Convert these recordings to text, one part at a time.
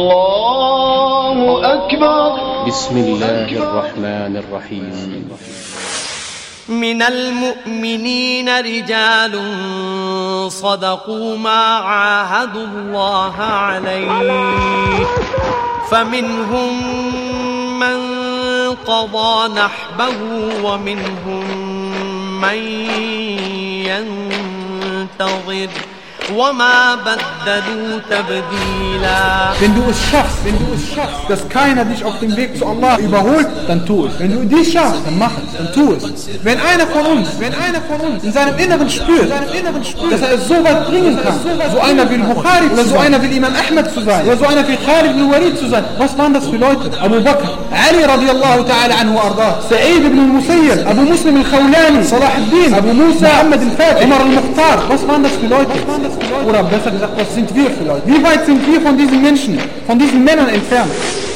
الله أكبر. بسم الله الرحمن الرحيم. من المؤمنين رجال صدقوا ما عاهدوا الله عليه. فمنهم من قضى نحبه ومنهم من ينتظر. وما بدلوا تبديلا Wenn du es schaffst, wenn du es schaffst, dass keiner dich auf dem Weg zu Allah überholt, dann tu es. Wenn du dies schaffst, dann mach es, dann tu es. Wenn einer von uns, wenn einer von uns in seinem Inneren spürt, dass er es so weit bringen kann, so einer will Bukhari oder so einer will Imam Ahmed zu sein, oder so einer will Khalid ibn Walid zu sein, was waren das für Leute? Abu Bakr, Ali radiallahu ta'ala anhu arda, Sa'id ibn al-Musayyib, Abu Muslim al-Khawlani, Salah al-Din, Abu Musa, Muhammad al-Fatih, Umar al-Mukhtar, was waren das für Leute? Oder besser gesagt, was sind wir für Leute? Wie weit sind wir von diesen Menschen, von diesen Männern entfernt?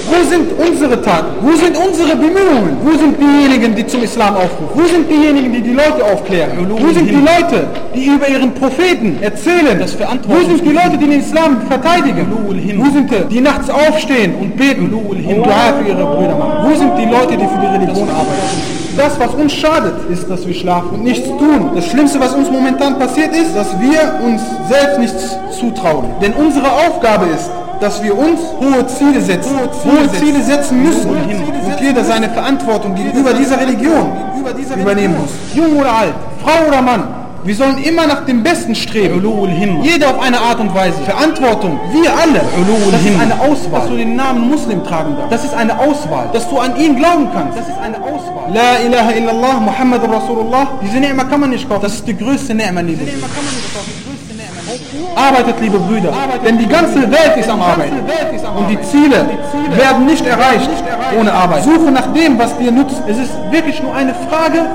Wo sind unsere Taten? Wo sind unsere Bemühungen? Wo sind diejenigen, die zum Islam aufrufen? Wo sind diejenigen, die die Leute aufklären? Wo sind die Leute, die über ihren Propheten erzählen? Wo sind die Leute, die den Islam verteidigen? Wo sind die, die nachts aufstehen und beten und Dua für ihre Brüder machen? Wo sind die Leute, die für die Religion arbeiten? Das, was uns schadet, ist, dass wir schlafen und nichts tun. Das Schlimmste, was uns momentan passiert ist, dass wir uns selbst nichts zutrauen. Denn unsere Aufgabe ist, dass wir uns hohe Ziele setzen, hohe Ziele, setzen müssen und jeder seine Verantwortung gegenüber dieser Religion übernehmen muss. Jung oder alt, Frau oder Mann. Wir sollen immer nach dem Besten streben. Jeder auf eine Art und Weise. Verantwortung. Wir alle. Das ist eine Auswahl. Dass du den Namen Muslim tragen darfst. Das ist eine Auswahl. Dass du an ihn glauben kannst. Das ist eine Auswahl. La ilaha illallah, Muhammad Rasulullah. Diese Ni'ma kann man nicht kaufen. Das ist die größte Ni'ma, liebe Arbeitet, liebe Brüder, denn die ganze Welt ist am Arbeiten und die Ziele werden nicht erreicht ohne Arbeit. Suche nach dem, was dir nutzt. Es ist wirklich nur eine Frage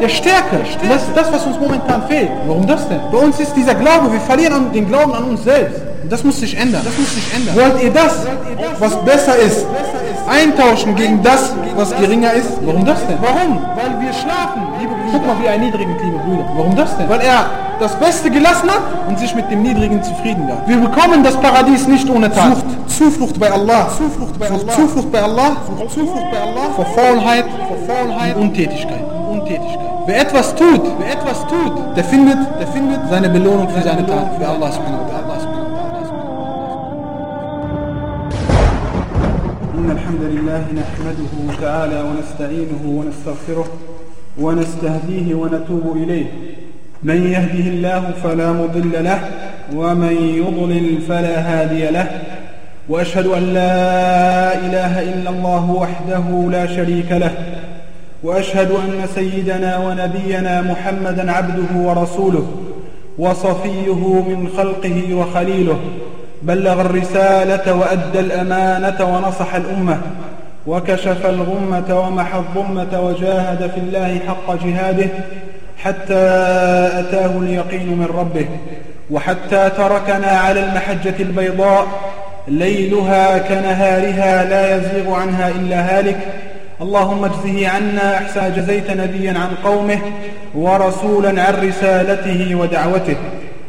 der Stärke. Das ist das, was uns momentan fehlt. Warum das denn? Bei uns ist dieser Glaube, wir verlieren den Glauben an uns selbst. Das muss sich ändern. Das muss sich ändern. Wollt ihr das, was besser ist, eintauschen gegen das, was geringer ist? Warum das denn? Warum? Weil wir schlafen, liebe Brüder. Guck mal, wie erniedrigend, liebe Brüder. Warum das denn? Weil er das Beste gelassen hat und sich mit dem Niedrigen zufrieden gab. Wir bekommen das Paradies nicht ohne Tat. Sucht Zuflucht bei Allah. Zuflucht bei Allah. Zuflucht bei Allah. Zuflucht bei Allah. Vor Faulheit, vor Faulheit und Untätigkeit. Untätigkeit. Wer etwas tut, wer etwas tut, der findet, der findet seine Belohnung für seine Tat. Für Allah subhanahu wa ta'ala. إن الحمد لله نحمده تعالى ونستعينه ونستغفره ونستهديه ونتوب إليه من يهده الله فلا مضل له ومن يضلل فلا هادي له. وأشهد أن لا إله إلا الله وحده لا شريك له. وأشهد أن سيدنا ونبينا محمدا عبده ورسوله وصفيه من خلقه وخليله. بلغ الرسالة وأدى الأمانة ونصح الأمة. وكشف الغمة ومحى الظلمة وجاهد في الله حق جهاده. حتى أتاه اليقين من ربه وحتى تركنا على المحجة البيضاء ليلها كنهارها لا يزيغ عنها إلا هالك. اللهم اجزه عنا أحسن جزيت نبيا عن قومه ورسولا عن رسالته ودعوته.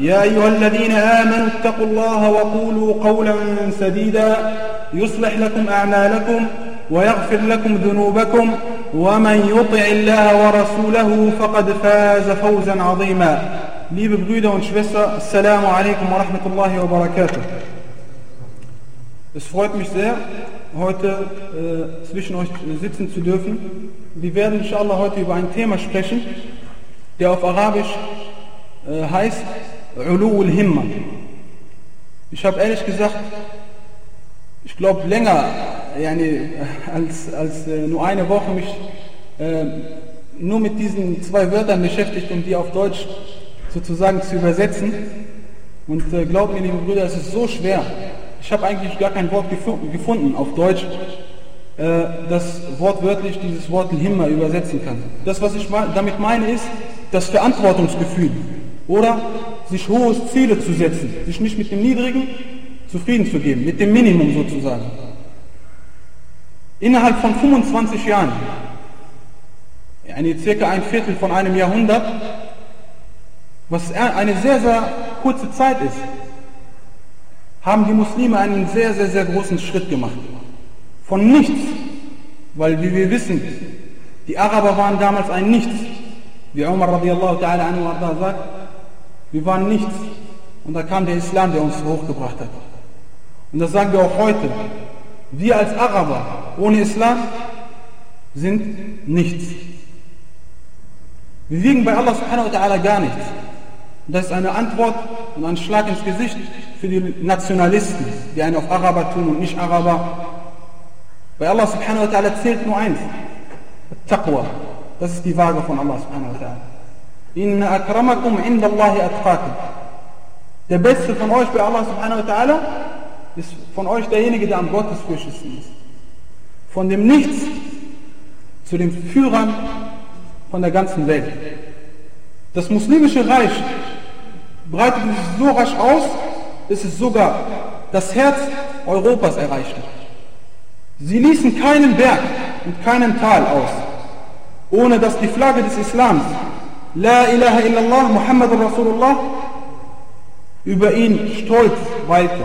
يا أيها الذين آمنوا اتقوا الله وقولوا قولا سديدا يصلح لكم أعمالكم ويغفر لكم ذنوبكم ومن يطع الله ورسوله فقد فاز فوزا عظيما Liebe Brüder und Schwestern, Assalamu alaikum wa rahmatullahi. Es freut mich sehr, heute äh, zwischen euch sitzen zu dürfen. Wir werden inshallah heute über ein Thema sprechen, der auf Arabisch äh, heißt Ulu'ul Himma. Ich habe ehrlich gesagt, ich glaube länger yani, als, als äh, nur eine Woche mich äh, nur mit diesen zwei Wörtern beschäftigt, um die auf Deutsch sozusagen zu übersetzen. Und äh, glaubt mir, liebe Brüder, es ist so schwer. Ich habe eigentlich gar kein Wort gefunden auf Deutsch, äh, das wortwörtlich dieses Wort Himma übersetzen kann. Das, was ich damit meine, ist das Verantwortungsgefühl oder sich hohe Ziele zu setzen, sich nicht mit dem Niedrigen zufrieden zu geben, mit dem Minimum sozusagen. Innerhalb von 25 Jahren, eine, circa ein Viertel von einem Jahrhundert, was eine sehr, sehr kurze Zeit ist, haben die Muslime einen sehr, sehr, sehr großen Schritt gemacht. Von nichts, weil wie wir wissen, die Araber waren damals ein Nichts. Wie Umar radiallahu ta'ala anhu sagt, wir waren nichts. Und da kam der Islam, der uns hochgebracht hat. Und das sagen wir auch heute. Wir als Araber ohne Islam sind nichts. Wir wiegen bei Allah subhanahu wa ta'ala gar nichts. Und das ist eine Antwort und ein Schlag ins Gesicht für die Nationalisten, die einen auf Araber tun und nicht Araber. Bei Allah subhanahu wa ta'ala zählt nur eins. Taqwa. Das ist die Waage von Allah subhanahu wa ta'ala. Akramakum inda Allahi atqakum. Der Beste von euch bei Allah subhanahu wa ta'ala ist von euch derjenige, der am gottesfürchtigsten ist. Von dem Nichts zu den Führern von der ganzen Welt. Das muslimische Reich breitete sich so rasch aus, dass es sogar das Herz Europas erreichte. Sie ließen keinen Berg und keinen Tal aus, ohne dass die Flagge des Islams, La ilaha illallah Muhammad Rasulullah, über ihn stolz weilte.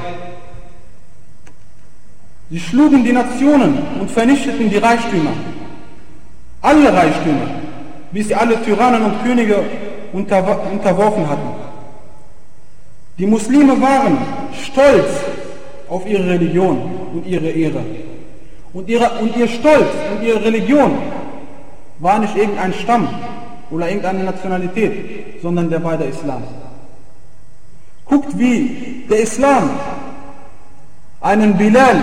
Sie schlugen die Nationen und vernichteten die Reichtümer. Alle Reichtümer, bis sie alle Tyrannen und Könige unterworfen hatten. Die Muslime waren stolz auf ihre Religion und ihre Ehre. Und, ihre, und ihr Stolz und ihre Religion war nicht irgendein Stamm oder irgendeine Nationalität, sondern der war der Islam. Guckt, wie der Islam einen Bilal,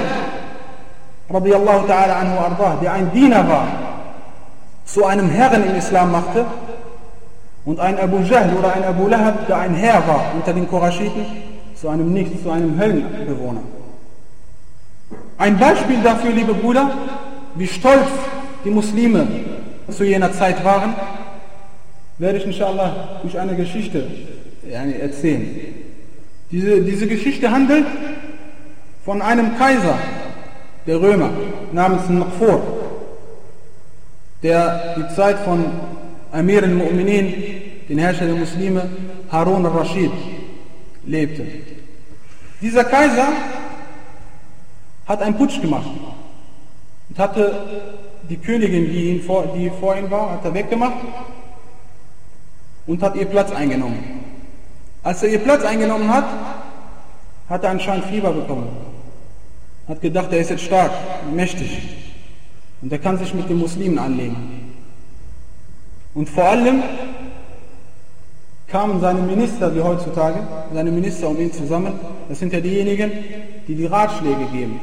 radiallahu ta'ala anhu ardah, der ein Diener war, zu einem Herren im Islam machte und ein Abu Jahl oder ein Abu Lahab, der ein Herr war unter den Qurashiten, zu einem Nichts, zu einem Höllenbewohner. Ein Beispiel dafür, liebe Brüder, wie stolz die Muslime zu jener Zeit waren, werde ich inshallah durch eine Geschichte erzählen. Diese, diese Geschichte handelt von einem Kaiser der Römer namens Naqfur, der die Zeit von Amir al-Mu'minin, den Herrscher der Muslime, Harun al-Rashid, lebte. Dieser Kaiser hat einen Putsch gemacht und hatte die Königin, die, ihn vor, die vor ihm war, hat er weggemacht und hat ihr Platz eingenommen. Als er ihr Platz eingenommen hat, hat er anscheinend Fieber bekommen. Hat gedacht, er ist jetzt stark, mächtig und er kann sich mit den Muslimen anlegen. Und vor allem kamen seine Minister wie heutzutage, seine Minister um ihn zusammen. Das sind ja diejenigen, die die Ratschläge geben.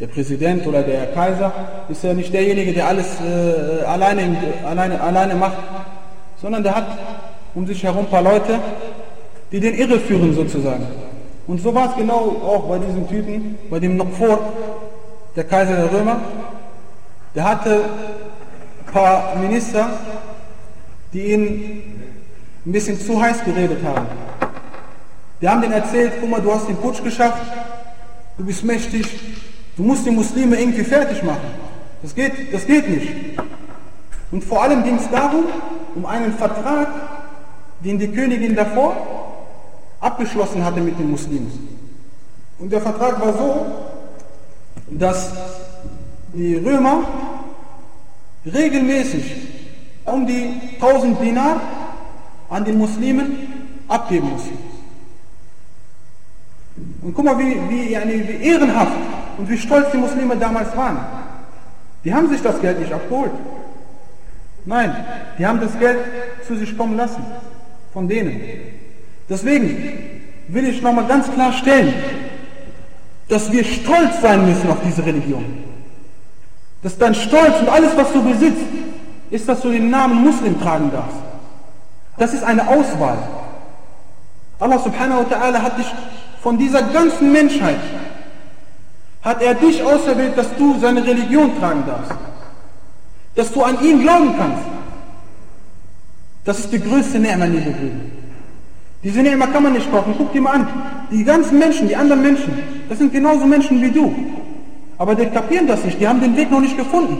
Der Präsident oder der Kaiser ist ja nicht derjenige, der alles äh, alleine, alleine, alleine macht, sondern der hat um sich herum ein paar Leute, die den Irre führen sozusagen. Und so war es genau auch bei diesem Typen, bei dem Nokfor, der Kaiser der Römer. Der hatte ein paar Minister, die ihn ein bisschen zu heiß geredet haben. Die haben denen erzählt, guck mal, du hast den Putsch geschafft, du bist mächtig, du musst die Muslime irgendwie fertig machen. Das geht, das geht nicht. Und vor allem ging es darum, um einen Vertrag, den die Königin davor abgeschlossen hatte mit den Muslimen. Und der Vertrag war so, dass die Römer regelmäßig um die 1000 Dinar an den Muslimen abgeben mussten. Und guck mal, wie, wie, wie ehrenhaft und wie stolz die Muslime damals waren. Die haben sich das Geld nicht abgeholt. Nein, die haben das Geld zu sich kommen lassen. Von denen. Deswegen will ich nochmal ganz klar stellen, dass wir stolz sein müssen auf diese Religion. Dass dein Stolz und alles, was du besitzt, ist, dass du den Namen Muslim tragen darfst. Das ist eine Auswahl. Allah subhanahu wa ta'ala hat dich von dieser ganzen Menschheit, hat er dich auserwählt, dass du seine Religion tragen darfst. Dass du an ihn glauben kannst. Das ist die größte Ni'ma, liebe Brüder. Diese Ni'ma kann man nicht kaufen. Guck dir mal an. Die ganzen Menschen, die anderen Menschen, das sind genauso Menschen wie du. Aber die kapieren das nicht. Die haben den Weg noch nicht gefunden.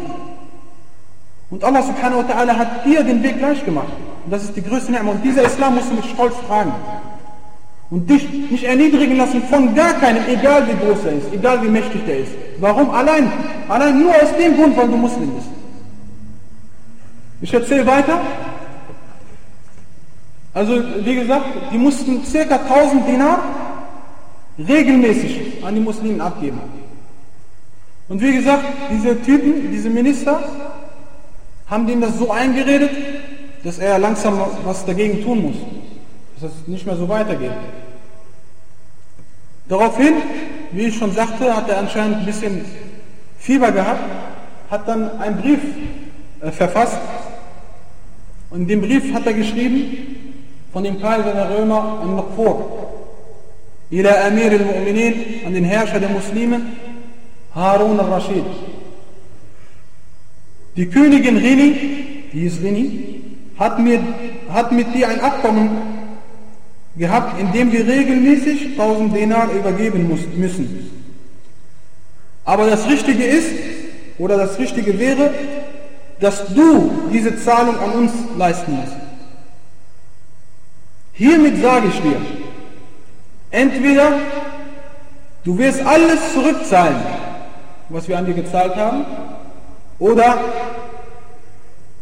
Und Allah subhanahu wa ta'ala hat dir den Weg gleich gemacht. Und das ist die größte Ni'ma. Und dieser Islam musst du mit Stolz tragen. Und dich nicht erniedrigen lassen von gar keinem, egal wie groß er ist, egal wie mächtig er ist. Warum? Allein, allein nur aus dem Grund, weil du Muslim bist. Ich erzähle weiter. Also, wie gesagt, die mussten ca. 1000 Dinar regelmäßig an die Muslimen abgeben. Und wie gesagt, diese Typen, diese Minister, haben dem das so eingeredet, dass er langsam was dagegen tun muss. Dass es nicht mehr so weitergeht. Daraufhin, wie ich schon sagte, hat er anscheinend ein bisschen Fieber gehabt, hat dann einen Brief äh, verfasst. Und in dem Brief hat er geschrieben, von dem Kaiser der Römer an Naqfur, ila Amir al-Mu'minin, an den Herrscher der Muslime, Harun al-Rashid. Die Königin Rini, die ist Rini, hat, mir, hat mit dir ein Abkommen gehabt, in dem wir regelmäßig 1000 Denar übergeben müssen. Aber das Richtige ist, oder das Richtige wäre, dass du diese Zahlung an uns leisten musst. Hiermit sage ich dir, entweder du wirst alles zurückzahlen, was wir an dir gezahlt haben, oder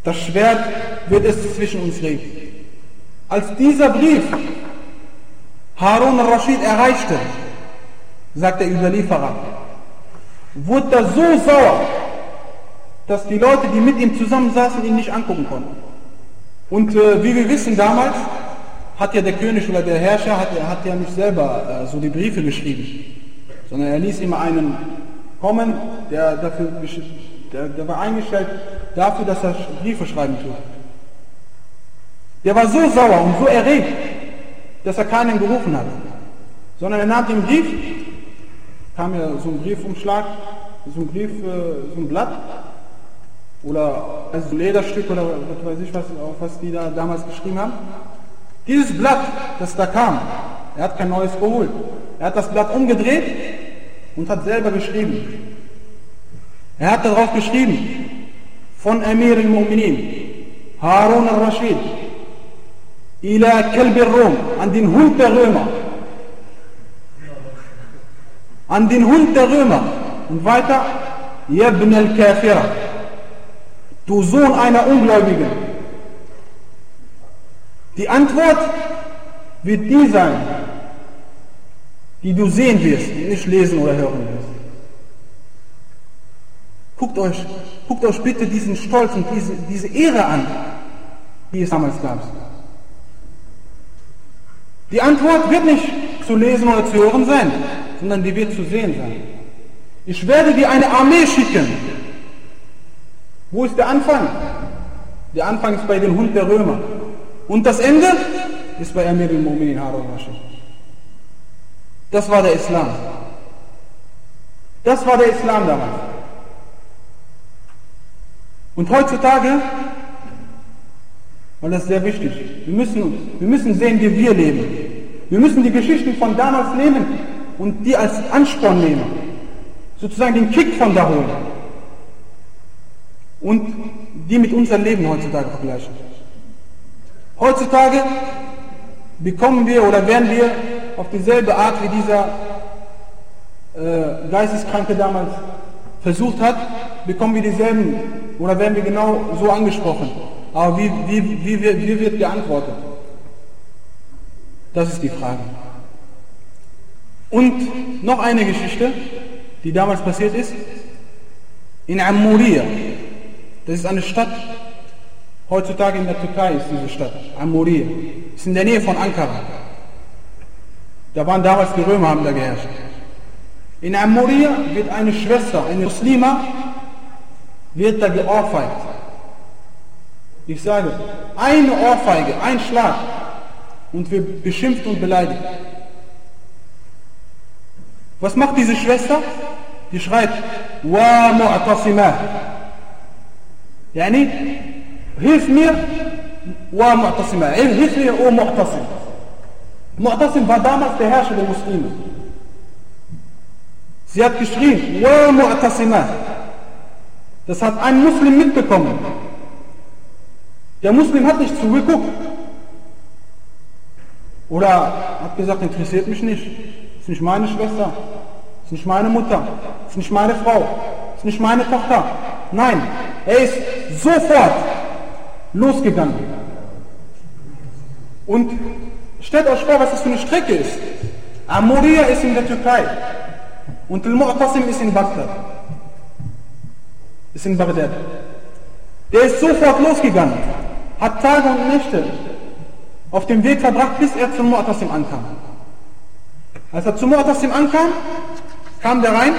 das Schwert wird es zwischen uns regen. Als dieser Brief Harun al-Rashid erreichte, sagt der Überlieferer, wurde er so sauer, dass die Leute, die mit ihm zusammensaßen, ihn nicht angucken konnten. Und äh, wie wir wissen damals, hat ja der König oder der Herrscher hat, hat ja nicht selber äh, so die Briefe geschrieben, sondern er ließ immer einen kommen, der dafür der, der war eingestellt dafür, dass er Briefe schreiben tut. Der war so sauer und so erregt, dass er keinen gerufen hat, sondern er nahm den Brief, kam ja so ein Briefumschlag, so ein Brief, äh, so ein Blatt oder also Lederstück oder was weiß ich was, was die da damals geschrieben haben. Dieses Blatt, das da kam, er hat kein neues geholt. Er hat das Blatt umgedreht und hat selber geschrieben. Er hat darauf geschrieben, von Amir al-Mu'minin, Harun al-Rashid, ila Kalb rum an den Hund der Römer. An den Hund der Römer. Und weiter, Yabn al-Kafira, du Sohn einer Ungläubigen. Die Antwort wird die sein, die du sehen wirst, nicht lesen oder hören wirst. Guckt euch, guckt euch bitte diesen Stolz und diese, diese Ehre an, die es damals gab. Die Antwort wird nicht zu lesen oder zu hören sein, sondern die wird zu sehen sein. Ich werde dir eine Armee schicken. Wo ist der Anfang? Der Anfang ist bei dem Hund der Römer. Und das Ende ist bei Amir al-Mu'minin Harun Rashid. Das war der Islam. Das war der Islam damals. Und heutzutage, und das ist sehr wichtig, wir müssen, wir müssen sehen, wie wir leben. Wir müssen die Geschichten von damals nehmen und die als Ansporn nehmen. Sozusagen den Kick von da holen. Und die mit unserem Leben heutzutage vergleichen. Heutzutage bekommen wir oder werden wir auf dieselbe Art wie dieser äh, Geisteskranke damals versucht hat, bekommen wir dieselben oder werden wir genau so angesprochen. Aber wie, wie, wie, wie, wird geantwortet? Das ist die Frage. Und noch eine Geschichte, die damals passiert ist. In Amuria, das ist eine Stadt, heutzutage in der Türkei ist diese Stadt, Amuria. Ist in der Nähe von Ankara. Da waren damals die Römer, haben da geherrscht. In Amuria wird eine Schwester, eine Muslima, wird da geohrfeigt. Ich sage, eine Ohrfeige, ein Schlag und wird beschimpft und beleidigt. Was macht diese Schwester? die schreit, Wa mu'tasima. Mu'tasima. Hilf mir, O Mu'tasim. Mu'tasim war damals der Herrscher der Muslime. Sie hat geschrien, Wa mu'tasima. Das hat ein Muslim mitbekommen. Der Muslim hat nicht zugeguckt. Oder hat gesagt, interessiert mich nicht. Ist nicht meine Schwester. Ist nicht meine Mutter. Ist nicht meine Frau. Ist nicht meine Tochter. Nein, er ist sofort losgegangen. Und stellt euch vor, was das für eine Strecke ist. Amoria ist in der Türkei. Und Al-Mu'tasim ist in Bagdad. Ist in Bagdad. Der ist sofort losgegangen. Hat Tage und Nächte auf dem Weg verbracht, bis er zum Mu'tasim ankam. Als er zum Mu'tasim ankam, kam der rein.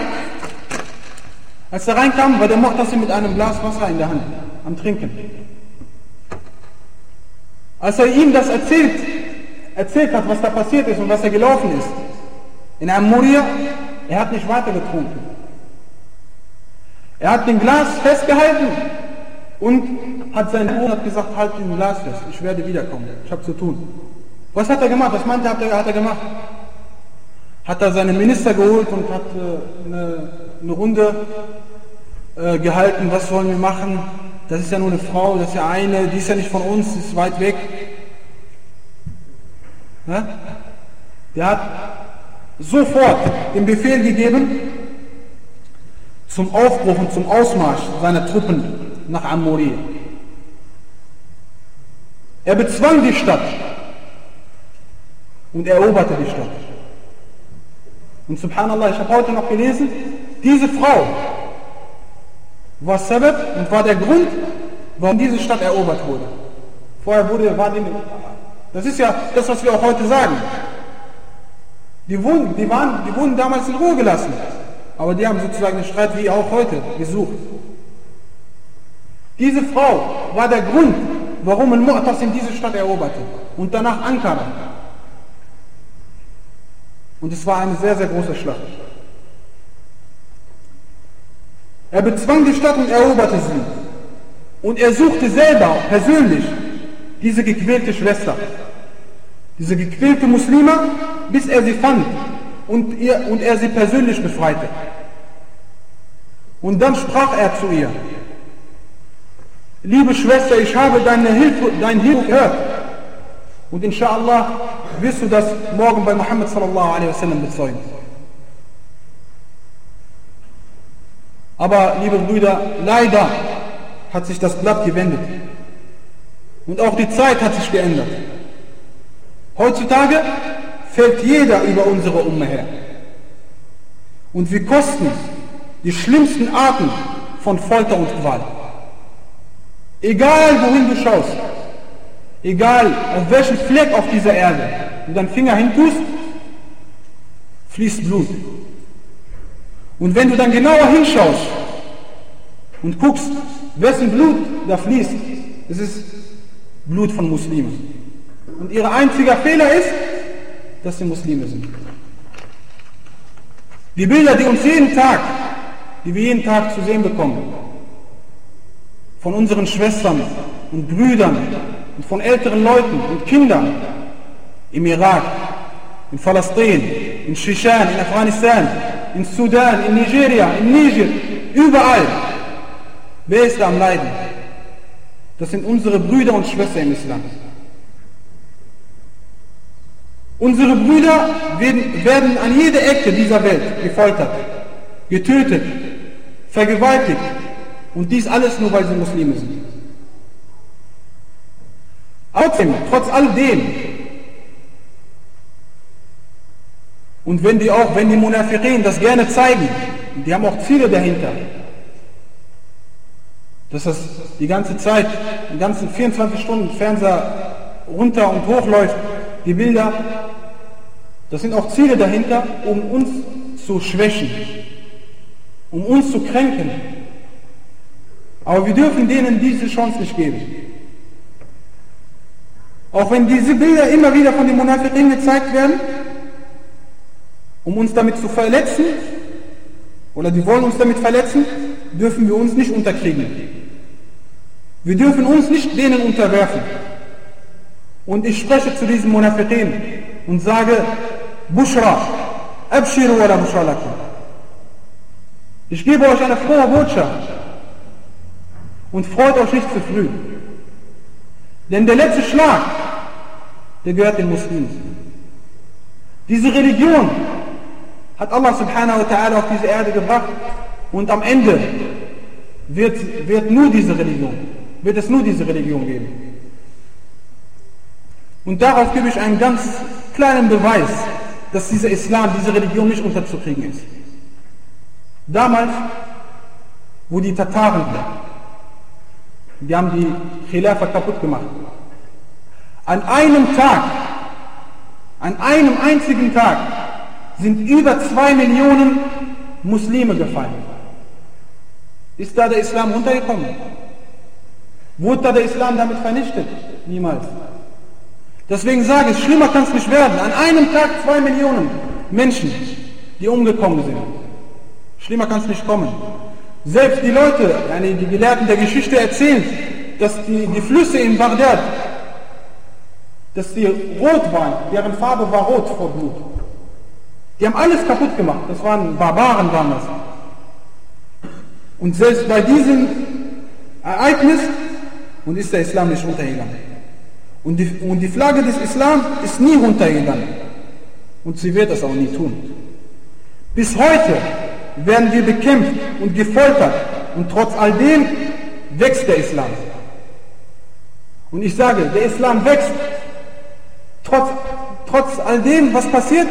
Als er reinkam, war der Mu'tasim mit einem Glas Wasser in der Hand, am Trinken. Als er ihm das erzählt, erzählt hat, was da passiert ist und was er gelaufen ist, in einem Muria, er hat nicht weiter getrunken. Er hat den Glas festgehalten und hat seinen Bruder gesagt, halt den Glas fest, ich werde wiederkommen, ich habe zu tun. Was hat er gemacht? Was meinte er, hat er gemacht? Hat er seine Minister geholt und hat äh, eine, eine, Runde äh, gehalten, was sollen wir machen? Das ist ja nur eine Frau, das ist ja eine, die ist ja nicht von uns, ist weit weg. Ja? Der hat sofort den Befehl gegeben zum Aufbruch und zum Ausmarsch seiner Truppen nach Amoria. Er bezwang die Stadt und eroberte die Stadt. Und subhanallah, ich habe heute noch gelesen, diese Frau war Sabbat und war der Grund, warum diese Stadt erobert wurde. Vorher wurde, war die, das ist ja das, was wir auch heute sagen. Die wurden, die, waren, die wurden damals in Ruhe gelassen. Aber die haben sozusagen den Streit wie auch heute gesucht. Diese Frau war der Grund, warum Al-Mu'tasim diese Stadt eroberte und danach Ankara. Und es war eine sehr, sehr große Schlacht. Er bezwang die Stadt und eroberte sie. Und er suchte selber persönlich diese gequälte Schwester, diese gequälte Muslima, bis er sie fand und, ihr, und er sie persönlich befreite. Und dann sprach er zu ihr, liebe Schwester, ich habe deine Hilfe, dein Hilfe gehört. Und inshallah wirst du das morgen bei Muhammad sallallahu alaihi wasallam bezeugen. Aber, liebe Brüder, leider hat sich das Blatt gewendet. Und auch die Zeit hat sich geändert. Heutzutage fällt jeder über unsere Umme her. Und wir kosten die schlimmsten Arten von Folter und Gewalt. Egal wohin du schaust, egal auf welchen Fleck auf dieser Erde du deinen Finger hintust, fließt Blut. Und wenn du dann genauer hinschaust und guckst, wessen Blut da fließt, es ist Blut von Muslimen. Und ihr einziger Fehler ist, dass sie Muslime sind. Die Bilder, die uns jeden Tag, die wir jeden Tag zu sehen bekommen, von unseren Schwestern und Brüdern und von älteren Leuten und Kindern im Irak, in Palästina, in Shishan, in Afghanistan, in Sudan, in Nigeria, in Niger, überall. Wer ist da am Leiden? Das sind unsere Brüder und Schwestern im Islam. Unsere Brüder werden, werden an jeder Ecke dieser Welt gefoltert, getötet, vergewaltigt. Und dies alles nur, weil sie Muslime sind. Trotzdem, trotz all dem, und wenn die auch, wenn die Munafiqin das gerne zeigen, die haben auch Ziele dahinter, dass das die ganze Zeit, die ganzen 24 Stunden Fernseher runter und hoch läuft, die Bilder, das sind auch Ziele dahinter, um uns zu schwächen, um uns zu kränken. Aber wir dürfen denen diese Chance nicht geben. Auch wenn diese Bilder immer wieder von den Munafiqin gezeigt werden, um uns damit zu verletzen, oder die wollen uns damit verletzen, dürfen wir uns nicht unterkriegen. Wir dürfen uns nicht denen unterwerfen. Und ich spreche zu diesen Munafiqin und sage, Bushra, Abshiru wala Bushra lakum. Ich gebe euch eine frohe Botschaft und freut euch nicht zu früh. Denn der letzte Schlag, der gehört den Muslimen. Diese Religion hat Allah subhanahu wa ta'ala auf diese Erde gebracht und am Ende wird, wird nur diese Religion, wird es nur diese Religion geben. Und darauf gebe ich einen ganz kleinen Beweis, dass dieser Islam, diese Religion nicht unterzukriegen ist. Damals, wo die Tataren, die haben die Khilafa kaputt gemacht. An einem Tag, an einem einzigen Tag sind über zwei Millionen Muslime gefallen. Ist da der Islam untergekommen? Wurde da der Islam damit vernichtet? Niemals. Deswegen sage ich, schlimmer kann es nicht werden. An einem Tag zwei Millionen Menschen, die umgekommen sind. Schlimmer kann es nicht kommen. Selbst die Leute, die Gelehrten der Geschichte erzählen, dass die, die Flüsse in Bagdad, dass die rot waren, deren Farbe war rot vor Blut. Die haben alles kaputt gemacht. Das waren Barbaren damals. Und selbst bei diesem Ereignis und ist der Islam nicht untergegangen. Und die, und die Flagge des Islam ist nie runtergegangen. Und sie wird es auch nie tun. Bis heute werden wir bekämpft und gefoltert. Und trotz all dem wächst der Islam. Und ich sage, der Islam wächst. Trotz, trotz all dem, was passiert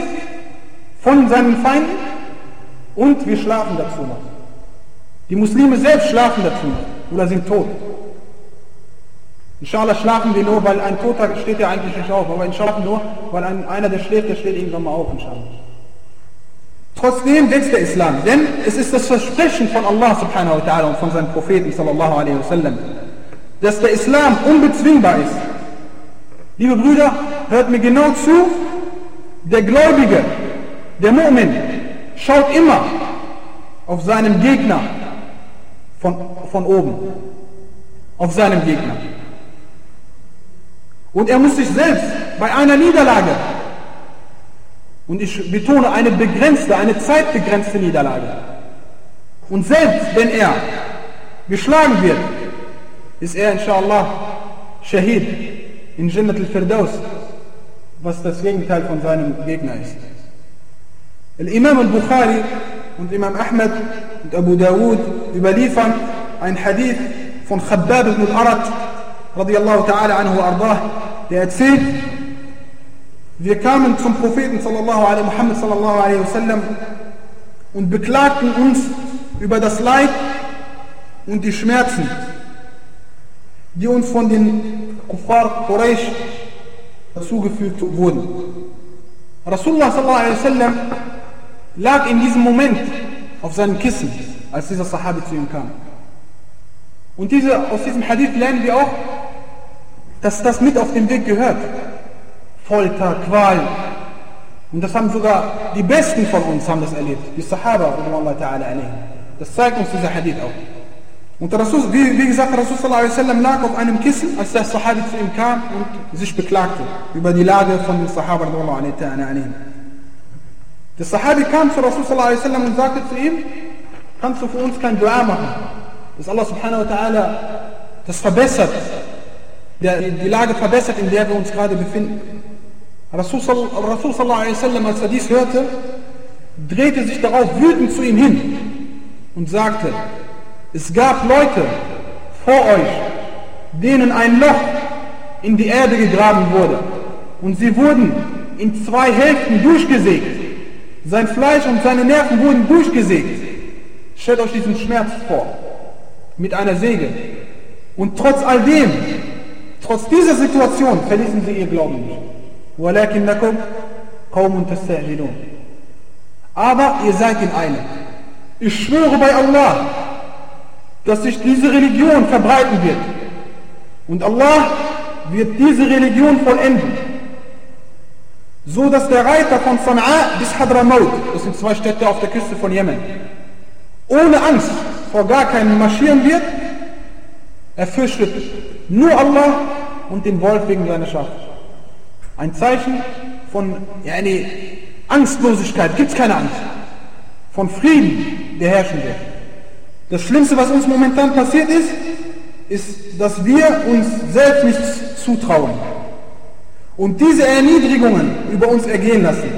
von seinen Feinden. Und wir schlafen dazu noch. Die Muslime selbst schlafen dazu noch. Oder sind tot. Inshallah schlafen wir nur, weil ein Toter steht ja eigentlich nicht auf. Aber inshallah nur, weil ein, einer, der schläft, der steht irgendwann mal auf, inshallah. Trotzdem wächst der Islam, denn es ist das Versprechen von Allah subhanahu wa ta'ala und von seinem Propheten sallallahu alaihi wasallam, dass der Islam unbezwingbar ist. Liebe Brüder, hört mir genau zu, der Gläubige, der Mu'min, schaut immer auf seinen Gegner von, von oben, auf seinen Gegner. Und er muss sich selbst bei einer Niederlage und ich betone eine begrenzte, eine zeitbegrenzte Niederlage. Und selbst wenn er geschlagen wird, ist er inshallah Shahid in Jannat al-Firdaus, was das Gegenteil von seinem Gegner ist. Imam al-Bukhari und Imam Ahmed und Abu Dawud überliefern ein Hadith von Khabbab ibn al-Arat radiallahu ta'ala anhu ardah, der erzählt, wir kamen zum Propheten sallallahu alaihi, Muhammad sallallahu alaihi wasallam und beklagten uns über das Leid und die Schmerzen, die uns von den Kuffar Quraysh zugefügt wurden. Rasulullah sallallahu alaihi wasallam lag in diesem Moment auf seinem Kissen, als dieser Sahabi zu ihm kam. Und diese, aus diesem Hadith lernen wir auch, dass das mit auf den Weg gehört. Folter, Qual. Und das haben sogar die Besten von uns haben das erlebt. Die Sahaba, das zeigt uns dieser Hadith auch. Und Rasul, wie, wie gesagt, Rasul sallam lag auf einem Kissen, als der Sahabi zu ihm kam und sich beklagte über die Lage von den Sahaba. Der Sahabi kam zu Rasul sallam und sagte zu ihm, kannst du für uns kein Dua machen, dass Allah subhanahu wa ta'ala das verbessert, die Lage verbessert, in der wir uns gerade befinden. Rasul, Rasul als er dies hörte, drehte sich darauf wütend zu ihm hin und sagte, es gab Leute vor euch, denen ein Loch in die Erde gegraben wurde und sie wurden in zwei Hälften durchgesägt. Sein Fleisch und seine Nerven wurden durchgesägt. Stellt euch diesen Schmerz vor, mit einer Säge. Und trotz all dem, trotz dieser Situation verließen sie ihr Glauben nicht. ولكنكم قوم تستعجلون aber ihr seid in Eile. Ich schwöre bei Allah, dass sich diese Religion verbreiten wird. Und Allah wird diese Religion vollenden. So dass der Reiter von Sana'a bis Hadramaut, das sind zwei Städte auf der Küste von Jemen, ohne Angst vor gar keinem marschieren wird, er fürchtet nur Allah und den Wolf wegen seiner Schaft. Ein Zeichen von eine Angstlosigkeit, gibt es keine Angst. Von Frieden, der herrschen wird. Das Schlimmste, was uns momentan passiert ist, ist, dass wir uns selbst nichts zutrauen und diese Erniedrigungen über uns ergehen lassen.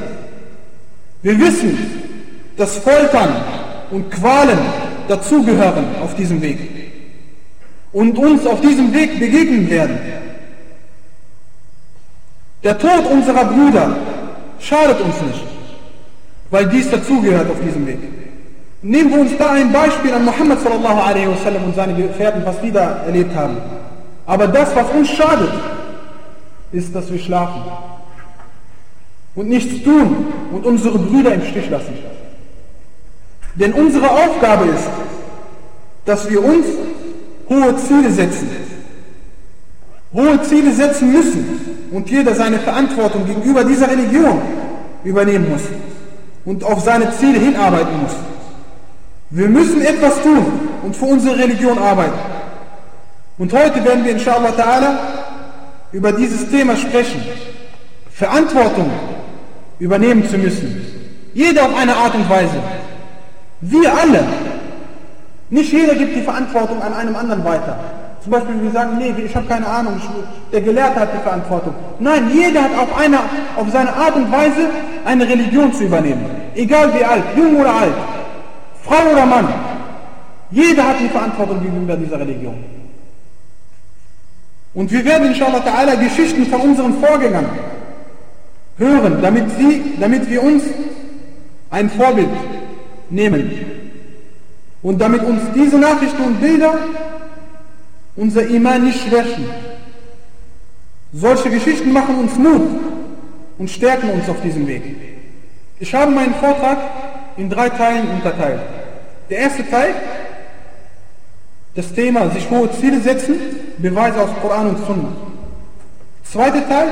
Wir wissen, dass Foltern und Qualen dazugehören auf diesem Weg und uns auf diesem Weg begegnen werden. Der Tod unserer Brüder schadet uns nicht, weil dies dazugehört auf diesem Weg. Nehmen wir uns da ein Beispiel an Muhammad sallallahu alaihi wasallam und seine Gefährten, was die da erlebt haben. Aber das, was uns schadet, ist, dass wir schlafen und nichts tun und unsere Brüder im Stich lassen. Denn unsere Aufgabe ist, dass wir uns hohe Ziele setzen. Hohe Ziele setzen müssen und jeder seine Verantwortung gegenüber dieser Religion übernehmen muss und auf seine Ziele hinarbeiten muss. Wir müssen etwas tun und für unsere Religion arbeiten. Und heute werden wir inshallah ta'ala über dieses Thema sprechen. Verantwortung übernehmen zu müssen. Jeder auf eine Art und Weise. Wir alle. Nicht jeder gibt die Verantwortung an einem anderen weiter. Zum Beispiel, wir sagen, nee, ich habe keine Ahnung, der Gelehrte hat die Verantwortung. Nein, jeder hat auf, eine, auf seine Art und Weise eine Religion zu übernehmen. Egal wie alt, jung oder alt. Frau oder Mann, jeder hat die Verantwortung gegenüber dieser Religion. Und wir werden inshallah ta'ala Geschichten von unseren Vorgängern hören, damit, sie, damit wir uns ein Vorbild nehmen. Und damit uns diese Nachrichten und Bilder unser Iman nicht schwächen. Solche Geschichten machen uns Mut und stärken uns auf diesem Weg. Ich habe meinen Vortrag in drei Teilen unterteilt. Der erste Teil, das Thema sich hohe Ziele setzen, Beweise aus Koran und Sunna. Zweiter Teil,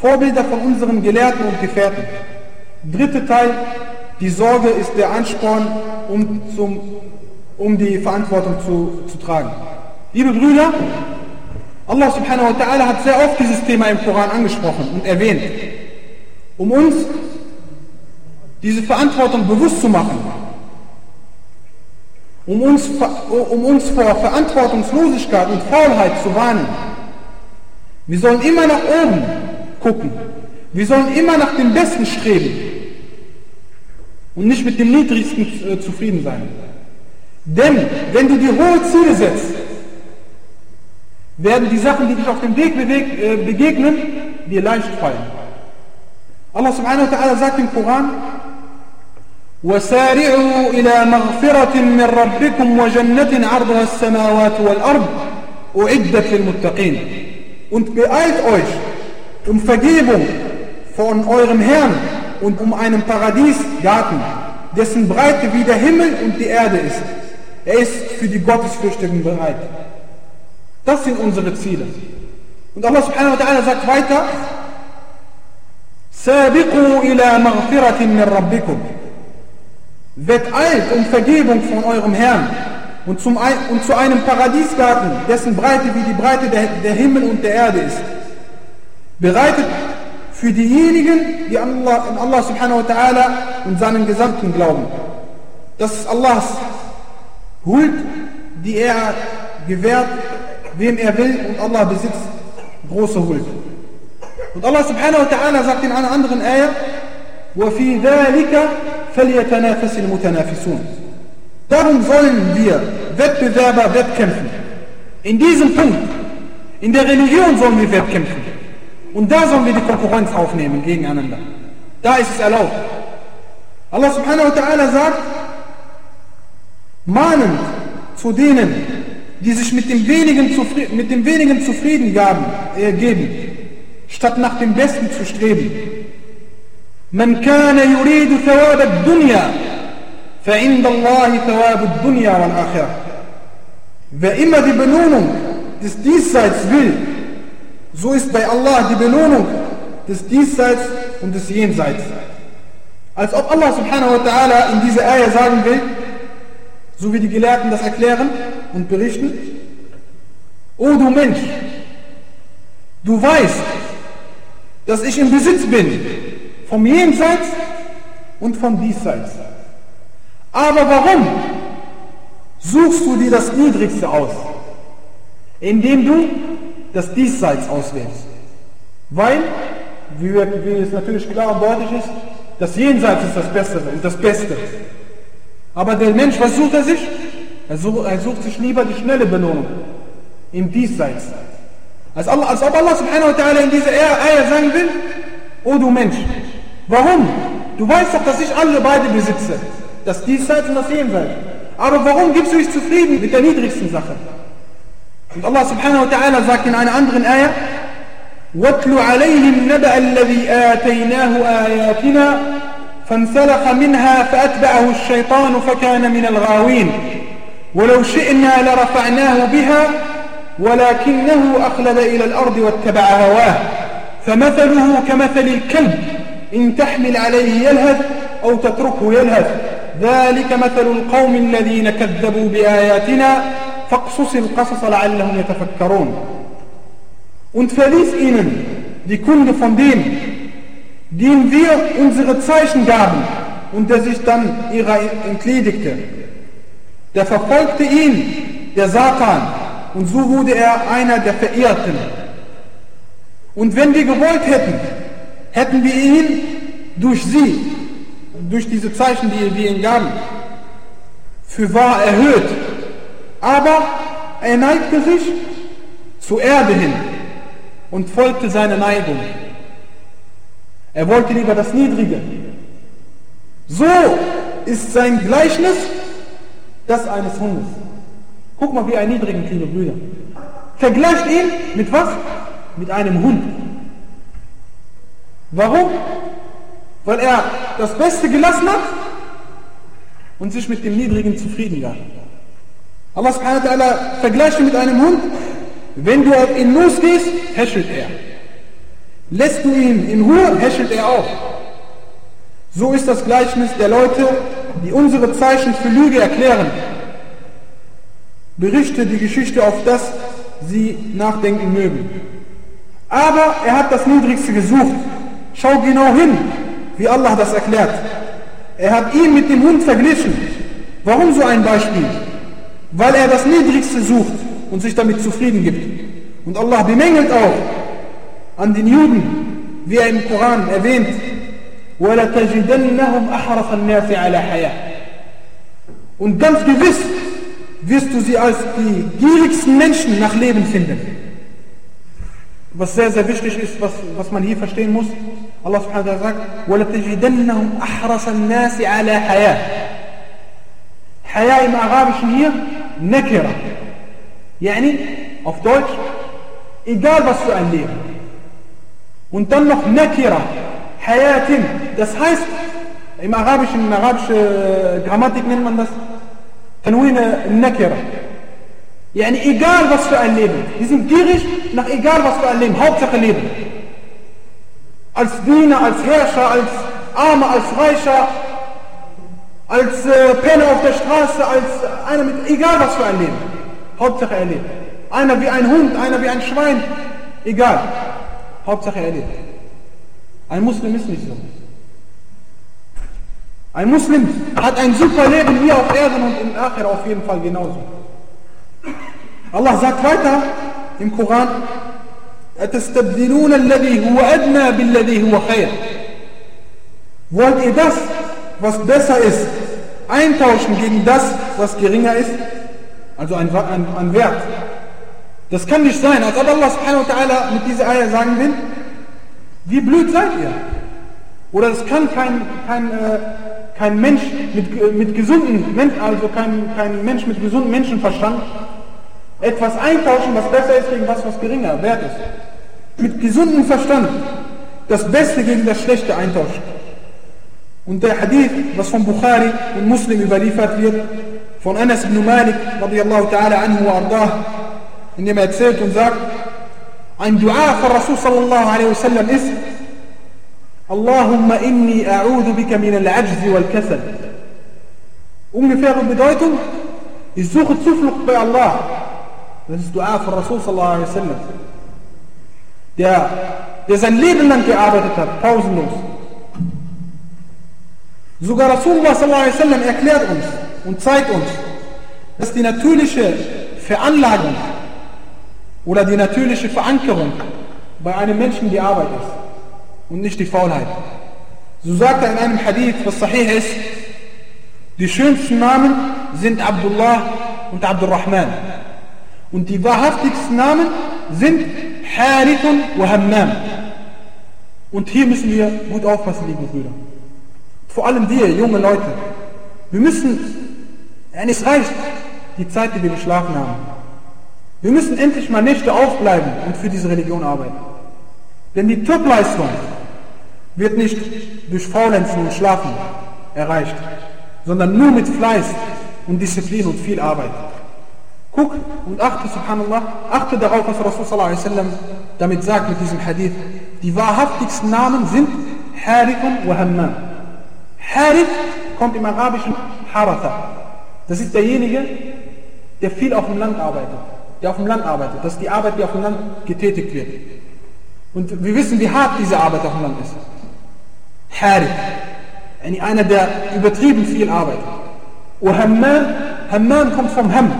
Vorbilder von unseren Gelehrten und Gefährten. Dritter Teil, die Sorge ist der Ansporn, um, zum, um die Verantwortung zu, zu tragen. Liebe Brüder, Allah subhanahu wa ta'ala hat sehr oft dieses Thema im Koran angesprochen und erwähnt, um uns diese Verantwortung bewusst zu machen, um uns, um uns vor Verantwortungslosigkeit und Faulheit zu warnen. Wir sollen immer nach oben gucken. Wir sollen immer nach dem Besten streben und nicht mit dem Niedrigsten äh, zufrieden sein. Denn wenn du dir hohe Ziele setzt, werden die Sachen, die dich auf dem Weg äh, begegnen, dir leicht fallen. Allah subhanahu wa ta'ala sagt im Koran, وسارعوا إلى مغفرة من ربكم وجنة عرضها السماوات والأرض أعدت للمتقين und beeilt euch um Vergebung von eurem Herrn und um einen Paradiesgarten, dessen Breite wie der Himmel und die Erde ist. Er ist für die Gottesfürchtigen bereit. Das sind unsere Ziele. Und Allah subhanahu wa ta'ala sagt weiter, سابقوا إلى مغفرة من ربكم Wird alt um Vergebung von eurem Herrn und, zum, und zu einem Paradiesgarten, dessen Breite wie die Breite der, der Himmel und der Erde ist. Bereitet für diejenigen, die an Allah, an Allah subhanahu wa ta'ala und seinen Gesandten glauben. Das ist Allahs Huld, die er gewährt, wem er will und Allah besitzt große Huld. Und Allah subhanahu wa ta'ala sagt in einer anderen Ayah, وَفِي ذَلِكَ فَلْيَتَنَافَسِ الْمُتَنَافِسُونَ Darum sollen wir Wettbewerber wettkämpfen. In diesem Punkt, in der Religion sollen wir wettkämpfen. Und da sollen wir die Konkurrenz aufnehmen gegeneinander. Da ist es erlaubt. Allah subhanahu wa ta'ala sagt, mahnend zu denen, die sich mit dem wenigen, mit dem wenigen zufrieden gaben, äh, geben, statt nach dem Besten zu streben. من كان يريد ثواب الدنيا فعند الله ثواب الدنيا والآخرة Wer immer die Belohnung des Diesseits will, so ist bei Allah die Belohnung des Diesseits und des Jenseits. Als ob Allah subhanahu wa ta'ala in dieser Ayah sagen will, so wie die Gelehrten das erklären und berichten. O du Mensch, du weißt, dass ich im Besitz bin vom Jenseits und vom Diesseits. Aber warum suchst du dir das Niedrigste aus? Indem du das Diesseits auswählst. Weil, wie, wie es natürlich klar und deutlich ist, das Jenseits ist das Bessere und das Beste. Aber der Mensch, was sucht er sich? Er sucht, er sucht sich lieber die schnelle Belohnung im Diesseits. Als, Allah, als ob Allah subhanahu wa ta'ala in dieser Eier sagen will, O du Mensch, warum? Du weißt doch, dass ich alle beide besitze. Das Diesseits und das Jenseits. Aber warum gibst du dich zufrieden mit der niedrigsten Sache? Und Allah subhanahu wa ta'ala sagt in einer anderen Eier, واتل عليهم نبأ الذي آتيناه آياتنا فانسلخ منها فأتبعه الشيطان فكان من الغاوين ولو شئنا لرفعناه بها ولكنه أخلد إلى الأرض واتبع هواه فمثله كمثل الكلب إن تحمل عليه يلهث أو تتركه يلهث ذلك مثل القوم الذين كذبوا بآياتنا فاقصص القصص لعلهم يتفكرون und verließ ihnen die Kunde von dem, dem wir unsere Zeichen gaben und der sich dann ihrer entledigte. Der verfolgte ihn, der Satan, und so wurde er einer der Verirrten. Und wenn wir gewollt hätten, hätten wir ihn durch sie, durch diese Zeichen, die wir ihm gaben, für wahr erhöht. Aber er neigte sich zur Erde hin und folgte seiner Neigung. Er wollte lieber das Niedrige. So ist sein Gleichnis das eines Hundes. Guck mal, wie ein niedrigen, liebe Brüder. Vergleicht ihn mit was? Mit einem Hund. Warum? Weil er das Beste gelassen hat und sich mit dem Niedrigen zufrieden gab. Allah subhanahu wa ta'ala vergleicht mit einem Hund. Wenn du auf ihn losgehst, häschelt er. Lässt du ihn in Ruhe, häschelt er auch. So ist das Gleichnis der Leute, die unsere Zeichen für Lüge erklären. Berichte die Geschichte auf das sie nachdenken mögen. Aber er hat das Niedrigste gesucht. Schau genau hin, wie Allah das erklärt. Er hat ihn mit dem Hund verglichen. Warum so ein Beispiel? Weil er das Niedrigste sucht und sich damit zufrieden gibt. Und Allah bemängelt auch an den Juden, wie er im Koran erwähnt, und ganz gewiss wirst du sie als die gierigsten Menschen nach Leben finden. Was sehr, sehr wichtig ist, was, was man hier verstehen muss, Wa ta'ala sagt, وَلَتَجِدَنَّهُمْ أَحْرَصَ النَّاسِ عَلَى حَيَاةٍ Haya im Arabischen hier, Nekira. Yani, auf Deutsch, egal was für ein Leben. Und dann noch Nekira, Hayatin. Das heißt, im Arabischen, in arabischer Grammatik nennt man das Tanwin Nekira. Yani egal was für ein Leben. Die sind gierig nach egal was für ein Leben. Hauptsache Leben. Als Diener, als Herrscher, als Armer, als Reicher, als äh, Penner auf der Straße, als einer mit egal was für ein Leben. Hauptsache er lebt. Einer wie ein Hund, einer wie ein Schwein, egal. Hauptsache er lebt. Ein Muslim ist nicht so. Ein Muslim hat ein super Leben hier auf Erden und im Akhir auf jeden Fall genauso. Allah sagt weiter im Koran, أتستبدلون الذي هو أدنى بالذي هو خير Wollt ihr das, was besser ist, eintauschen gegen das, was geringer ist? Also ein, ein, ein Wert. Das kann nicht sein, als ob Allah subhanahu wa ta'ala mit dieser Eier sagen will, wie blöd seid ihr? Oder es kann kein, kein, äh, kein Mensch mit, mit gesunden Menschen, also kein, kein Mensch mit gesundem Menschenverstand etwas eintauschen, was besser ist gegen was, was geringer wert ist. Mit gesundem Verstand das Beste gegen das Schlechte eintauschen. Und der Hadith, was von Bukhari und Muslim überliefert wird, von Anas ibn Malik, radiallahu ta'ala anhu wa ardah, in dem er erzählt und sagt, ein Dua von Rasul sallallahu alaihi wasallam ist, Allahumma inni a'udhu bika min al-ajzi wal-kasal. Ungefähre Bedeutung, Ich suche Zuflucht bei Allah. Das ist Dua von Rasul sallallahu alaihi wasallam. Der, der sein Leben lang gearbeitet hat, pausenlos. Sogar Rasulullah wasallam erklärt uns und zeigt uns, dass die natürliche Veranlagung oder die natürliche Verankerung bei einem Menschen die Arbeit ist und nicht die Faulheit. So sagt er in einem Hadith, was sahih ist, die schönsten Namen sind Abdullah und Abdurrahman. Und die wahrhaftigsten Namen sind Harithun wa Hammam. Und hier müssen wir gut aufpassen, liebe Brüder. Vor allem wir, junge Leute. Wir müssen, es reicht, die Zeit, die wir geschlafen haben. Wir müssen endlich mal Nächte aufbleiben und für diese Religion arbeiten. Denn die Topleistung wird nicht durch Faulenzen und Schlafen erreicht, sondern nur mit Fleiß und Disziplin und viel Arbeit. Guck und achte, subhanallah, achte darauf, was Rasul damit sagt mit diesem Hadith. Die wahrhaftigsten Namen sind Harithun wa Hammam. Harith kommt im Arabischen Haratha. Das ist derjenige, der viel auf dem Land arbeitet. Der auf dem Land arbeitet. Das ist die Arbeit, die auf dem Land getätigt wird. Und wir wissen, wie hart diese Arbeit auf dem Land ist. Harith. Einer, der übertrieben viel arbeitet. Und Hammam, Hammam kommt vom Ham.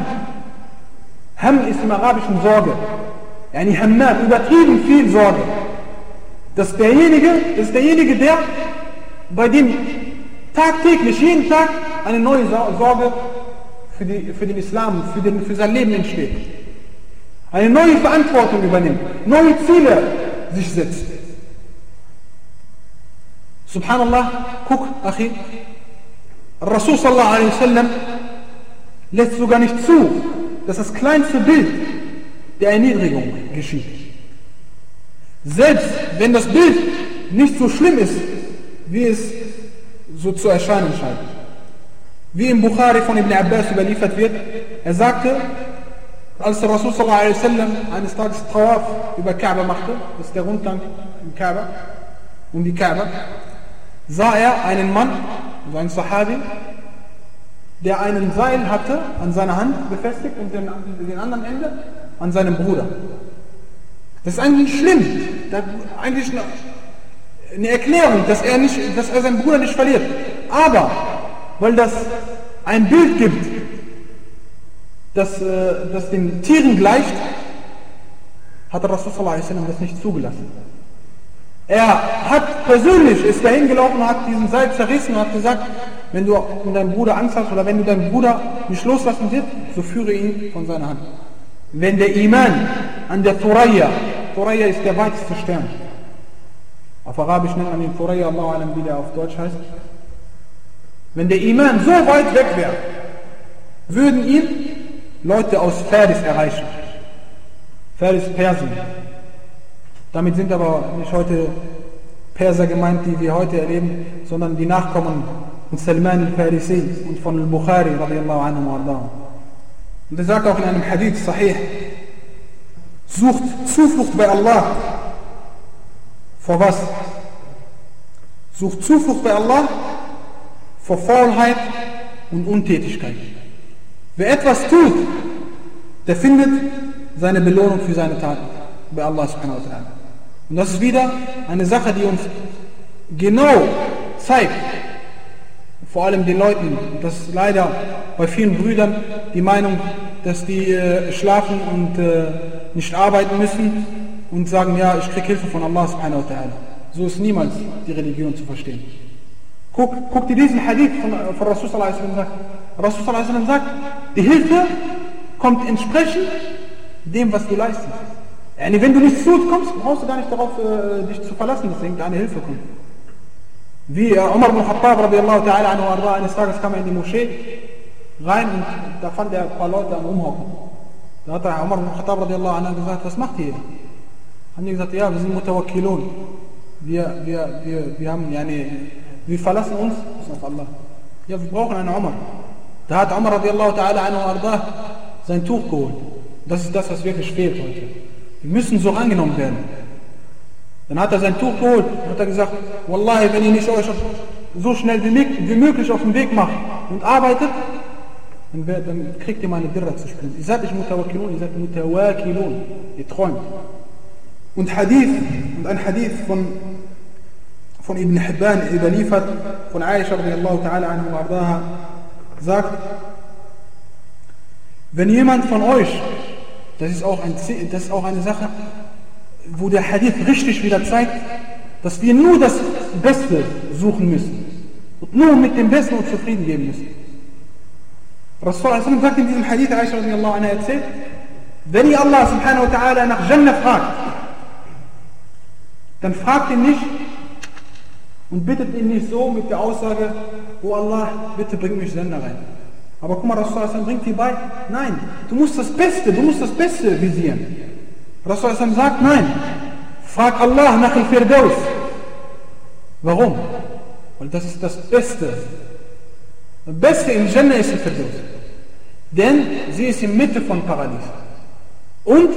Ham ist im Arabischen Sorge. Yani Hammam, übertrieben viel Sorge. Das ist derjenige, ist derjenige, der bei dem tagtäglich, jeden Tag eine neue Sorge für, die, für den Islam, für, den, für sein Leben entsteht. Eine neue Verantwortung übernimmt, neue Ziele sich setzt. Subhanallah, guck, Achi, Rasul sallallahu alaihi wasallam lässt sogar nicht zu, dass das kleinste Bild der Erniedrigung geschieht. Selbst wenn das Bild nicht so schlimm ist, wie es so zu erscheinen scheint. Wie im Bukhari von Ibn Abbas überliefert wird, er sagte, als der Rasul sallallahu alaihi eines Tages Tawaf über Kaaba machte, das ist der Rundgang im Kaaba, um die Kaaba, sah er einen Mann, so einen Sahabi, der einen Seil hatte an seiner Hand befestigt und den, den anderen Ende an seinem Bruder. Das ist eigentlich schlimm. Da, eigentlich eine, Erklärung, dass er, nicht, dass er seinen Bruder nicht verliert. Aber weil das ein Bild gibt, das, äh, das den Tieren gleicht, hat der Rasul das nicht zugelassen. Er hat persönlich, ist dahin gelaufen, hat diesen Seil zerrissen und hat gesagt, wenn du um deinen Bruder Angst hast oder wenn du deinen Bruder nicht loslassen willst, so führe ihn von seiner Hand. Wenn der Iman an der Thuraya, Thuraya ist der weiteste Stern. Auf Arabisch nennt man ihn Thuraya, Allah wie der auf Deutsch heißt. Wenn der Iman so weit weg wäre, würden ihn Leute aus Faris erreichen. Faris Persien. Damit sind aber nicht heute Perser gemeint, die wir heute erleben, sondern die Nachkommen von Salman al-Farisi und von al-Bukhari Und er sagt auch in einem Hadith sahih, sucht Zuflucht bei Allah. Vor was? Sucht Zuflucht bei Allah vor Faulheit und Untätigkeit. Wer etwas tut, der findet seine Belohnung für seine Taten bei Allah subhanahu wa ta'ala. Und das ist wieder eine Sache, die uns genau zeigt, vor allem den Leuten, das ist leider bei vielen Brüdern die Meinung, dass die äh, schlafen und äh, nicht arbeiten müssen und sagen, ja, ich kriege Hilfe von Allah subhanahu wa ta'ala. So ist niemals die Religion zu verstehen. Guck, guck dir diesen Hadith von, von Rasul sallallahu alaihi wasallam Rasul sallallahu alaihi sagt, die Hilfe kommt entsprechend dem, was du leistest. Yani, wenn du nicht zu uns kommst, brauchst du gar nicht darauf, äh, dich zu verlassen, dass irgendeine Hilfe kommt. Äh, Umar ibn Khattab radiallahu ta'ala anhu arda, eines Tages kam er in die Moschee rein und da fand er ein paar Leute am Umhocken. Da hat er Umar ibn Khattab radiallahu anhu gesagt, was macht ihr? Haben die gesagt, ja, wir sind Mutawakkilun. Wir, wir, wir, wir haben, yani, wir verlassen uns auf Allah. Ja, wir brauchen einen Umar. Da hat Umar radiallahu ta'ala anhu arda sein Tuch geholt. Das ist das, was wirklich fehlt heute. Wir müssen so angenommen werden. Dann hat er sein Tuch geholt und hat er gesagt, Wallahi, wenn ihr nicht euch so schnell wie möglich auf den Weg macht und arbeitet, dann, kriegt ihr meine Dirra zu spielen. Ihr seid nicht Mutawakilun, ihr seid Mutawakilun. Ihr träumt. Und Hadith, und ein Hadith von, von Ibn Hibban überliefert, von Aisha radiallahu ta'ala anhu ardaha, sagt, wenn jemand von euch, das ist auch, ein, das ist auch eine Sache, wo der Hadith richtig wieder zeigt, dass wir nur das Beste suchen müssen. Und nur mit dem Besten uns zufrieden geben müssen. Rasul sagt in diesem Hadith, Aisha anha erzählt, wenn ihr Allah subhanahu wa ta'ala nach Jannah fragt, dann fragt ihn nicht und bittet ihn nicht so mit der Aussage, oh Allah, bitte bring mich Jannah rein. Aber guck mal, Rasul bringt dir bei, nein, du musst das Beste, du musst das Beste visieren. Rasul sagt, nein, frag Allah nach dem Firdaus. Warum? Weil das ist das Beste. Das Beste im Jannah ist die Firdaus. Denn sie ist in Mitte von Paradies. Und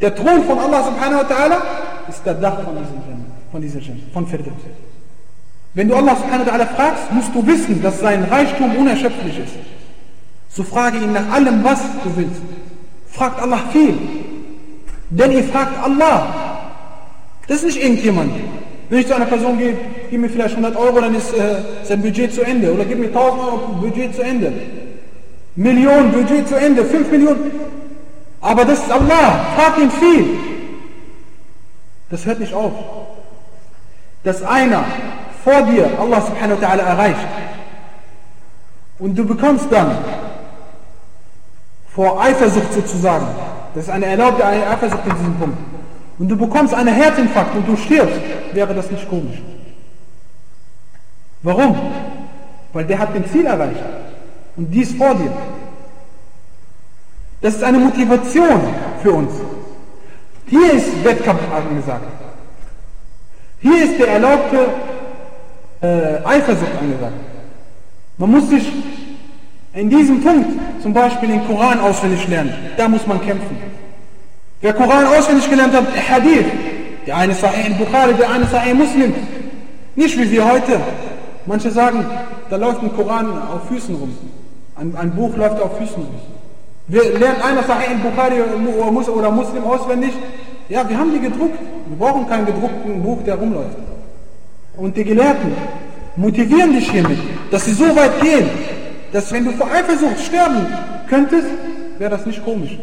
der Thron von Allah subhanahu wa ta'ala ist der Dach von diesem Jannah, von dieser Jannah, von Firdaus. Wenn du Allah subhanahu wa ta'ala fragst, musst du wissen, dass sein Reichtum unerschöpflich ist. So frage ihn nach allem, was du willst. Fragt Allah viel. Denn ihr fragt Allah. Das ist nicht irgendjemand. Wenn ich zu einer Person gehe, gib mir vielleicht 100 Euro, dann ist äh, sein Budget zu Ende. Oder gib mir 1000 Euro, Budget zu Ende. Millionen, Budget zu Ende. 5 Millionen. Aber das ist Allah. Frag ihn viel. Das hört nicht auf. Dass einer vor dir Allah subhanahu wa ta'ala erreicht. Und du bekommst dann vor Eifersucht sozusagen. Das ist eine erlaubte Eifersucht in diesem Punkt. Und du bekommst einen Herzinfarkt und du stirbst, wäre das nicht komisch. Warum? Weil der hat den Ziel erreicht. Und dies vor dir. Das ist eine Motivation für uns. Hier ist Wettkampf angesagt. Hier ist der erlaubte äh, Eifersucht angesagt. Man muss sich in diesem Punkt zum Beispiel den Koran auswendig lernen. Da muss man kämpfen. Wer Koran auswendig gelernt hat, Hadith. Der eine Sahih Bukhari, der eine Sahih Muslim. Nicht wie wir heute. Manche sagen, da läuft ein Koran auf Füßen rum. Ein, ein Buch läuft auf Füßen rum. Wir lernen einer Sahih Bukhari oder Mus- oder Muslim auswendig. Ja, wir haben die gedruckt. Wir brauchen keinen gedruckten Buch, der rumläuft. Und die Gelehrten motivieren dich hiermit, dass sie so weit gehen, dass wenn du vor Eifersucht sterben könntest, wäre das nicht komisch.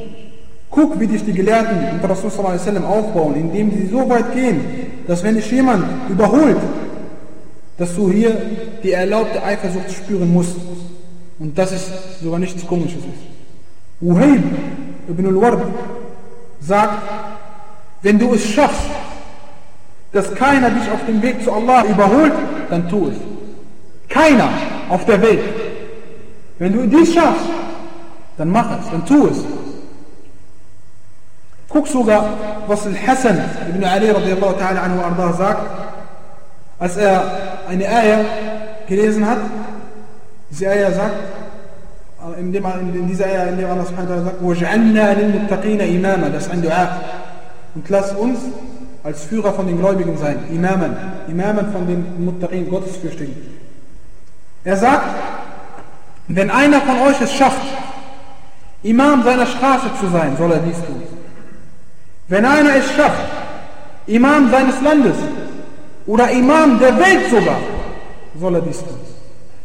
Guck, wie dich die Gelehrten und Rasul aufbauen, indem sie so weit gehen, dass wenn dich jemand überholt, dass du hier die erlaubte Eifersucht spüren musst. Und das ist sogar nichts Komisches. Uhayb ibn al-Ward sagt, wenn du es schaffst, dass keiner dich auf dem Weg zu Allah überholt, dann tu es. Keiner auf der Welt. Wenn du dies schaffst, dann mach es, dann tu es. Guck sogar, was Hassan ibn Ali radiallahu ta'ala anhu arda sagt, als er eine Eier gelesen hat. Diese Eier sagt, in, dem, in dieser Eier, in dem Allah subhanahu wa ta'ala sagt, imama, das ist ein Dua. Und lass uns als Führer von den Gläubigen sein, Imamen, Imamen von den Muttaqin, Gottesfürchtigen. Er sagt, wenn einer von euch es schafft, Imam seiner Straße zu sein, soll er dies tun. Wenn einer es schafft, Imam seines Landes oder Imam der Welt sogar, soll er dies tun.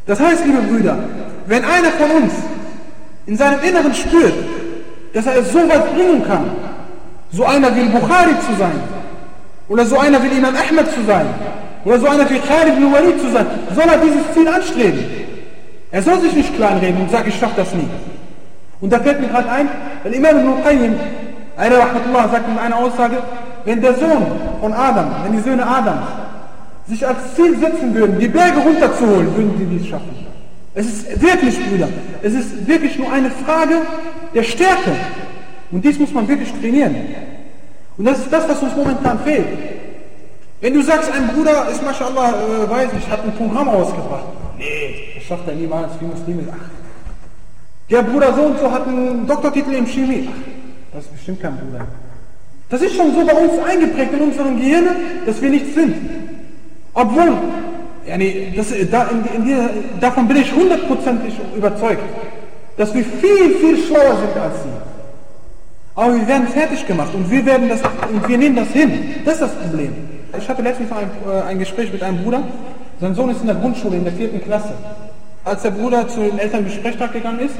Das heißt, liebe Brüder, wenn einer von uns in seinem Inneren spürt, dass er es so weit bringen kann, so einer will Bukhari zu sein, oder so einer will Imam Ahmed zu sein, oder so einer will Khalid ibn Walid zu sein, soll er dieses Ziel anstreben. Er soll sich nicht kleinreden und sagen, ich schaffe das nie. Und da fällt mir gerade ein, weil Imam ibn Qayyim, einer Rahmatullah, sagt in einer Aussage, wenn der Sohn von Adam, wenn die Söhne Adams, sich als Ziel setzen würden, die Berge runterzuholen, würden sie dies schaffen. Es ist wirklich, Brüder, es ist wirklich nur eine Frage der Stärke. Und dies muss man wirklich trainieren. Und das ist das, was uns momentan fehlt. Wenn du sagst, ein Bruder ist, mashallah, äh, weiß nicht, hat ein Programm ausgebracht. Nee, das schafft er niemals, wie Muslime. Ach, der Bruder so und so hat einen Doktortitel in Chemie. Ach, das ist bestimmt kein Bruder. Das ist schon so bei uns eingeprägt in unserem Gehirn, dass wir nichts sind. Obwohl, nee, das, da, in, in davon bin ich hundertprozentig überzeugt. dass wir viel, viel schlauer sind als sie. Aber wir werden fertig gemacht und wir, werden das, und wir nehmen das hin. Das ist das Problem. Ich hatte letztens ein, äh, ein Gespräch mit einem Bruder. Sein Sohn ist in der Grundschule, in der vierten Klasse. Als der Bruder zu den Elterngesprächtag gegangen ist,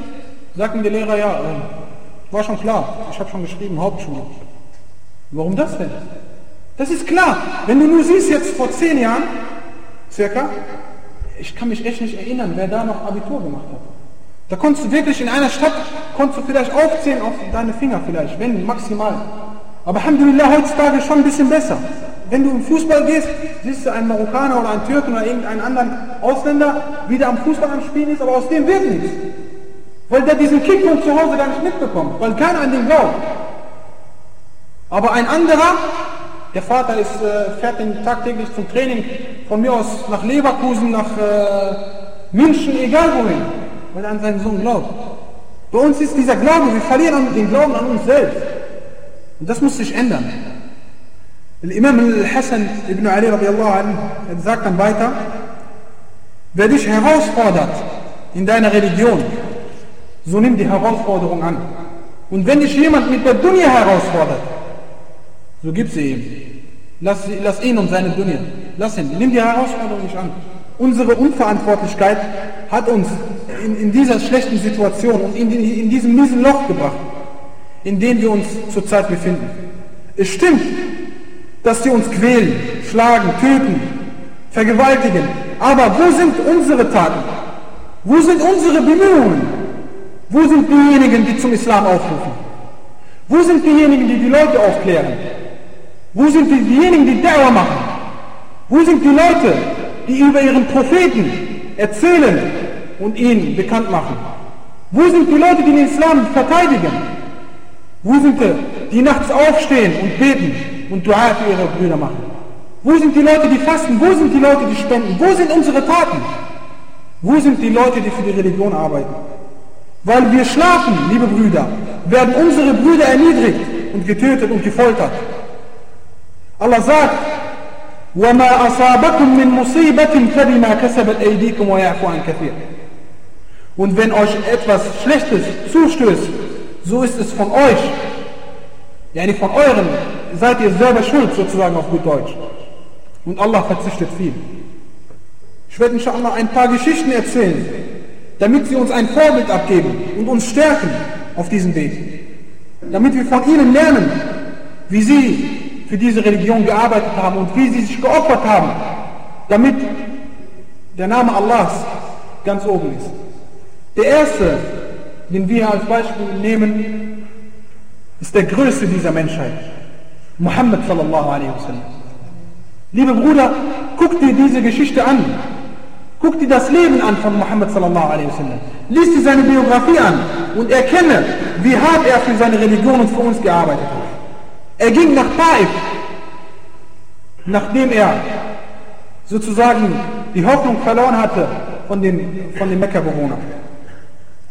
sagten die Lehrer, ja, äh, war schon klar, ich habe schon geschrieben, Hauptschule. Warum das denn? Das ist klar. Wenn du nur siehst, jetzt vor zehn Jahren, circa, ich kann mich echt nicht erinnern, wer da noch Abitur gemacht hat. Da konntest du wirklich in einer Stadt, konntest du vielleicht aufzählen auf deine Finger vielleicht, wenn maximal. Aber Alhamdulillah heutzutage schon ein bisschen besser. Wenn du im Fußball gehst, siehst du einen Marokkaner oder einen Türken oder irgendeinen anderen Ausländer, wie der am Fußball am Spielen ist, aber aus dem wird nichts. Weil der diesen Kick von zu Hause gar nicht mitbekommt, weil keiner an den glaubt. Aber ein anderer, der Vater ist, äh, fährt den tagtäglich zum Training von mir aus nach Leverkusen, nach äh, München, egal wohin, weil er an seinen Sohn glaubt. Bei uns ist dieser Glaube, wir verlieren den Glauben an uns selbst. Und das muss sich ändern. Imam al-Hassan ibn Ali radiallahu anhu sagt dann weiter, wer dich herausfordert in deiner Religion, so nimm die Herausforderung an. Und wenn dich jemand mit der Dunya herausfordert, so gib sie ihm. Lass, lass ihn um seine Dunya. Lass ihn. Nimm die Herausforderung nicht an. Unsere Unverantwortlichkeit hat uns in, in dieser schlechten Situation und in, in diesem miesen Loch gebracht, in dem wir uns zurzeit befinden. Es stimmt, dass sie uns quälen, schlagen, töten, vergewaltigen. Aber wo sind unsere Taten? Wo sind unsere Bemühungen? Wo sind diejenigen, die zum Islam aufrufen? Wo sind diejenigen, die die Leute aufklären? Wo sind die, diejenigen, die Dauer machen? Wo sind die Leute, die über ihren Propheten erzählen und ihn bekannt machen? Wo sind die Leute, die den Islam verteidigen? Wo sind die, die nachts aufstehen und beten und Dua für ihre Brüder machen? Wo sind die Leute, die fasten? Wo sind die Leute, die spenden? Wo sind unsere Taten? Wo sind die Leute, die für die Religion arbeiten? Weil wir schlafen, liebe Brüder, werden unsere Brüder erniedrigt und getötet und gefoltert. Allah sagt, وَمَا أَصَابَكُم مِّن مُصِيبَةٍ فَبِمَا كَسَبَتْ أَيْدِيكُمْ وَيَعْفُ عَنْ كَثِيرٍ Und wenn euch etwas Schlechtes zustößt, so ist es von euch, ja nicht von euren, seid ihr selber schuld, sozusagen auf gut Deutsch. Und Allah verzichtet viel. Ich werde inshallah ein paar Geschichten erzählen, damit sie uns ein Vorbild abgeben und uns stärken auf diesem Weg. Damit wir von ihnen lernen, wie sie für diese Religion gearbeitet haben und wie sie sich geopfert haben, damit der Name Allahs ganz oben ist. Der erste, den wir als Beispiel nehmen, ist der größte dieser Menschheit, Muhammad sallallahu alaihi wasallam. Liebe Bruder, guck dir diese Geschichte an. Guck dir das Leben an von Muhammad sallallahu alaihi wasallam. Lies dir seine Biografie an und erkenne, wie hart er für seine Religion und für uns gearbeitet hat. Er ging nach Taif, nachdem er sozusagen die Hoffnung verloren hatte von den, von den Mekka-Bewohnern.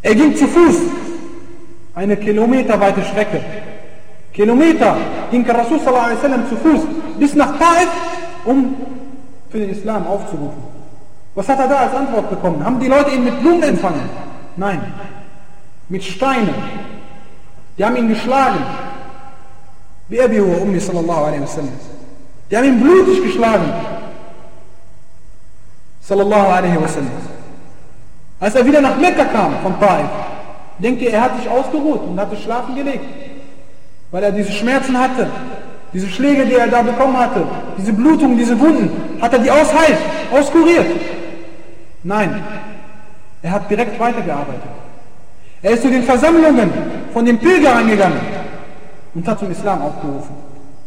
Er ging zu Fuß eine kilometerweite Strecke. Kilometer ging Rasul sallallahu alaihi zu Fuß bis nach Taif, um für den Islam aufzurufen. Was hat er da als Antwort bekommen? Haben die Leute ihn mit Blumen empfangen? Nein, mit Steinen. Die haben ihn geschlagen. Wie Abi wa Ummi sallallahu alaihi wasallam. Die haben ihn blutig geschlagen. Sallallahu alaihi wasallam. Als er wieder nach Mekka kam von Taif, denkt ihr, er hat sich ausgeruht und hatte schlafen gelegt. Weil er diese Schmerzen hatte, diese Schläge, die er da bekommen hatte, diese Blutungen, diese Wunden, hat er die ausheilt, auskuriert. Nein, er hat direkt weitergearbeitet. Er ist zu den Versammlungen von den Pilgern gegangen und hat zum Islam aufgerufen.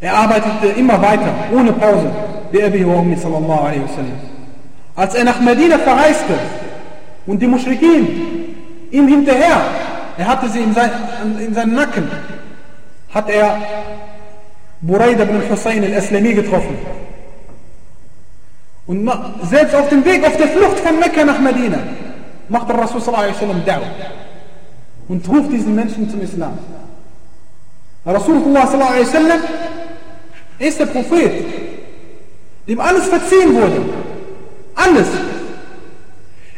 Er arbeitete immer weiter, ohne Pause, wie alaihi wasallam. Als er nach Medina verreiste und die Muschrikin ihm hinterher, er hatte sie in, sein, in seinen Nacken, hat er Buraida ibn Hussein al-Aslami getroffen. Und selbst auf dem Weg, auf der Flucht von Mekka nach Medina, macht der Rasul sallallahu alaihi wasallam Da'wah und ruft diesen Menschen zum Islam. Rasulullah sallallahu alaihi wasallam ist der Prophet, dem alles verziehen wurde. Alles.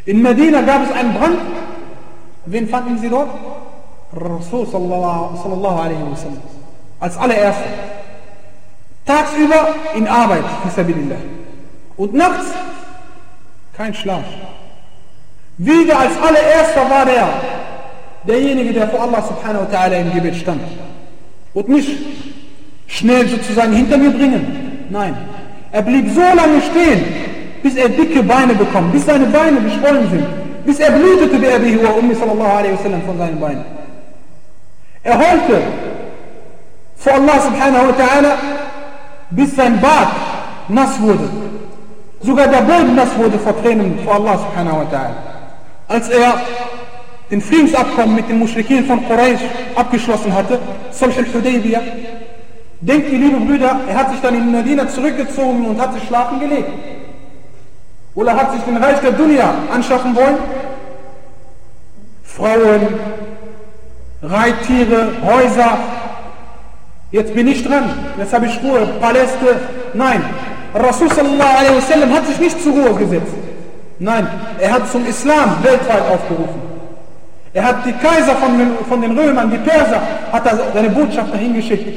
In Medina gab es einen Brand, Wen fanden sie dort? Rasul sallallahu alaihi wasallam. Als allererster. Tagsüber in Arbeit, fisabilillah. Und nachts kein Schlaf. Wieder als allererster war der, derjenige, der vor Allah subhanahu wa ta'ala im Gebet stand. Und nicht schnell sozusagen hinter mir bringen. Nein. Er blieb so lange stehen, bis er dicke Beine bekommt, bis seine Beine geschwollen sind, bis er blutete, der Abi Huwa Ummi sallallahu alaihi wasallam von seinen Beinen. Er heulte vor Allah subhanahu wa ta'ala, bis sein Bart nass wurde. Sogar der Boden nass wurde vor Tränen vor Allah subhanahu wa ta'ala. Als er den Friedensabkommen mit den Muschrikin von Quraysh abgeschlossen hatte, Sulh al-Hudaybiyah, denkt ihr liebe Brüder, er hat sich dann in Medina zurückgezogen und hat sich schlafen gelegt. Oder hat sich den Reich der Dunya anschaffen wollen? Frauen, Reittiere, Häuser. Jetzt bin ich dran. Jetzt habe ich Ruhe. Paläste. Nein. Rasul sallallahu alaihi wasallam hat sich nicht zur Ruhe gesetzt. Nein. Er hat zum Islam weltweit aufgerufen. Er hat die Kaiser von den, von den Römern, die Perser, hat er seine Botschaft dahin geschickt.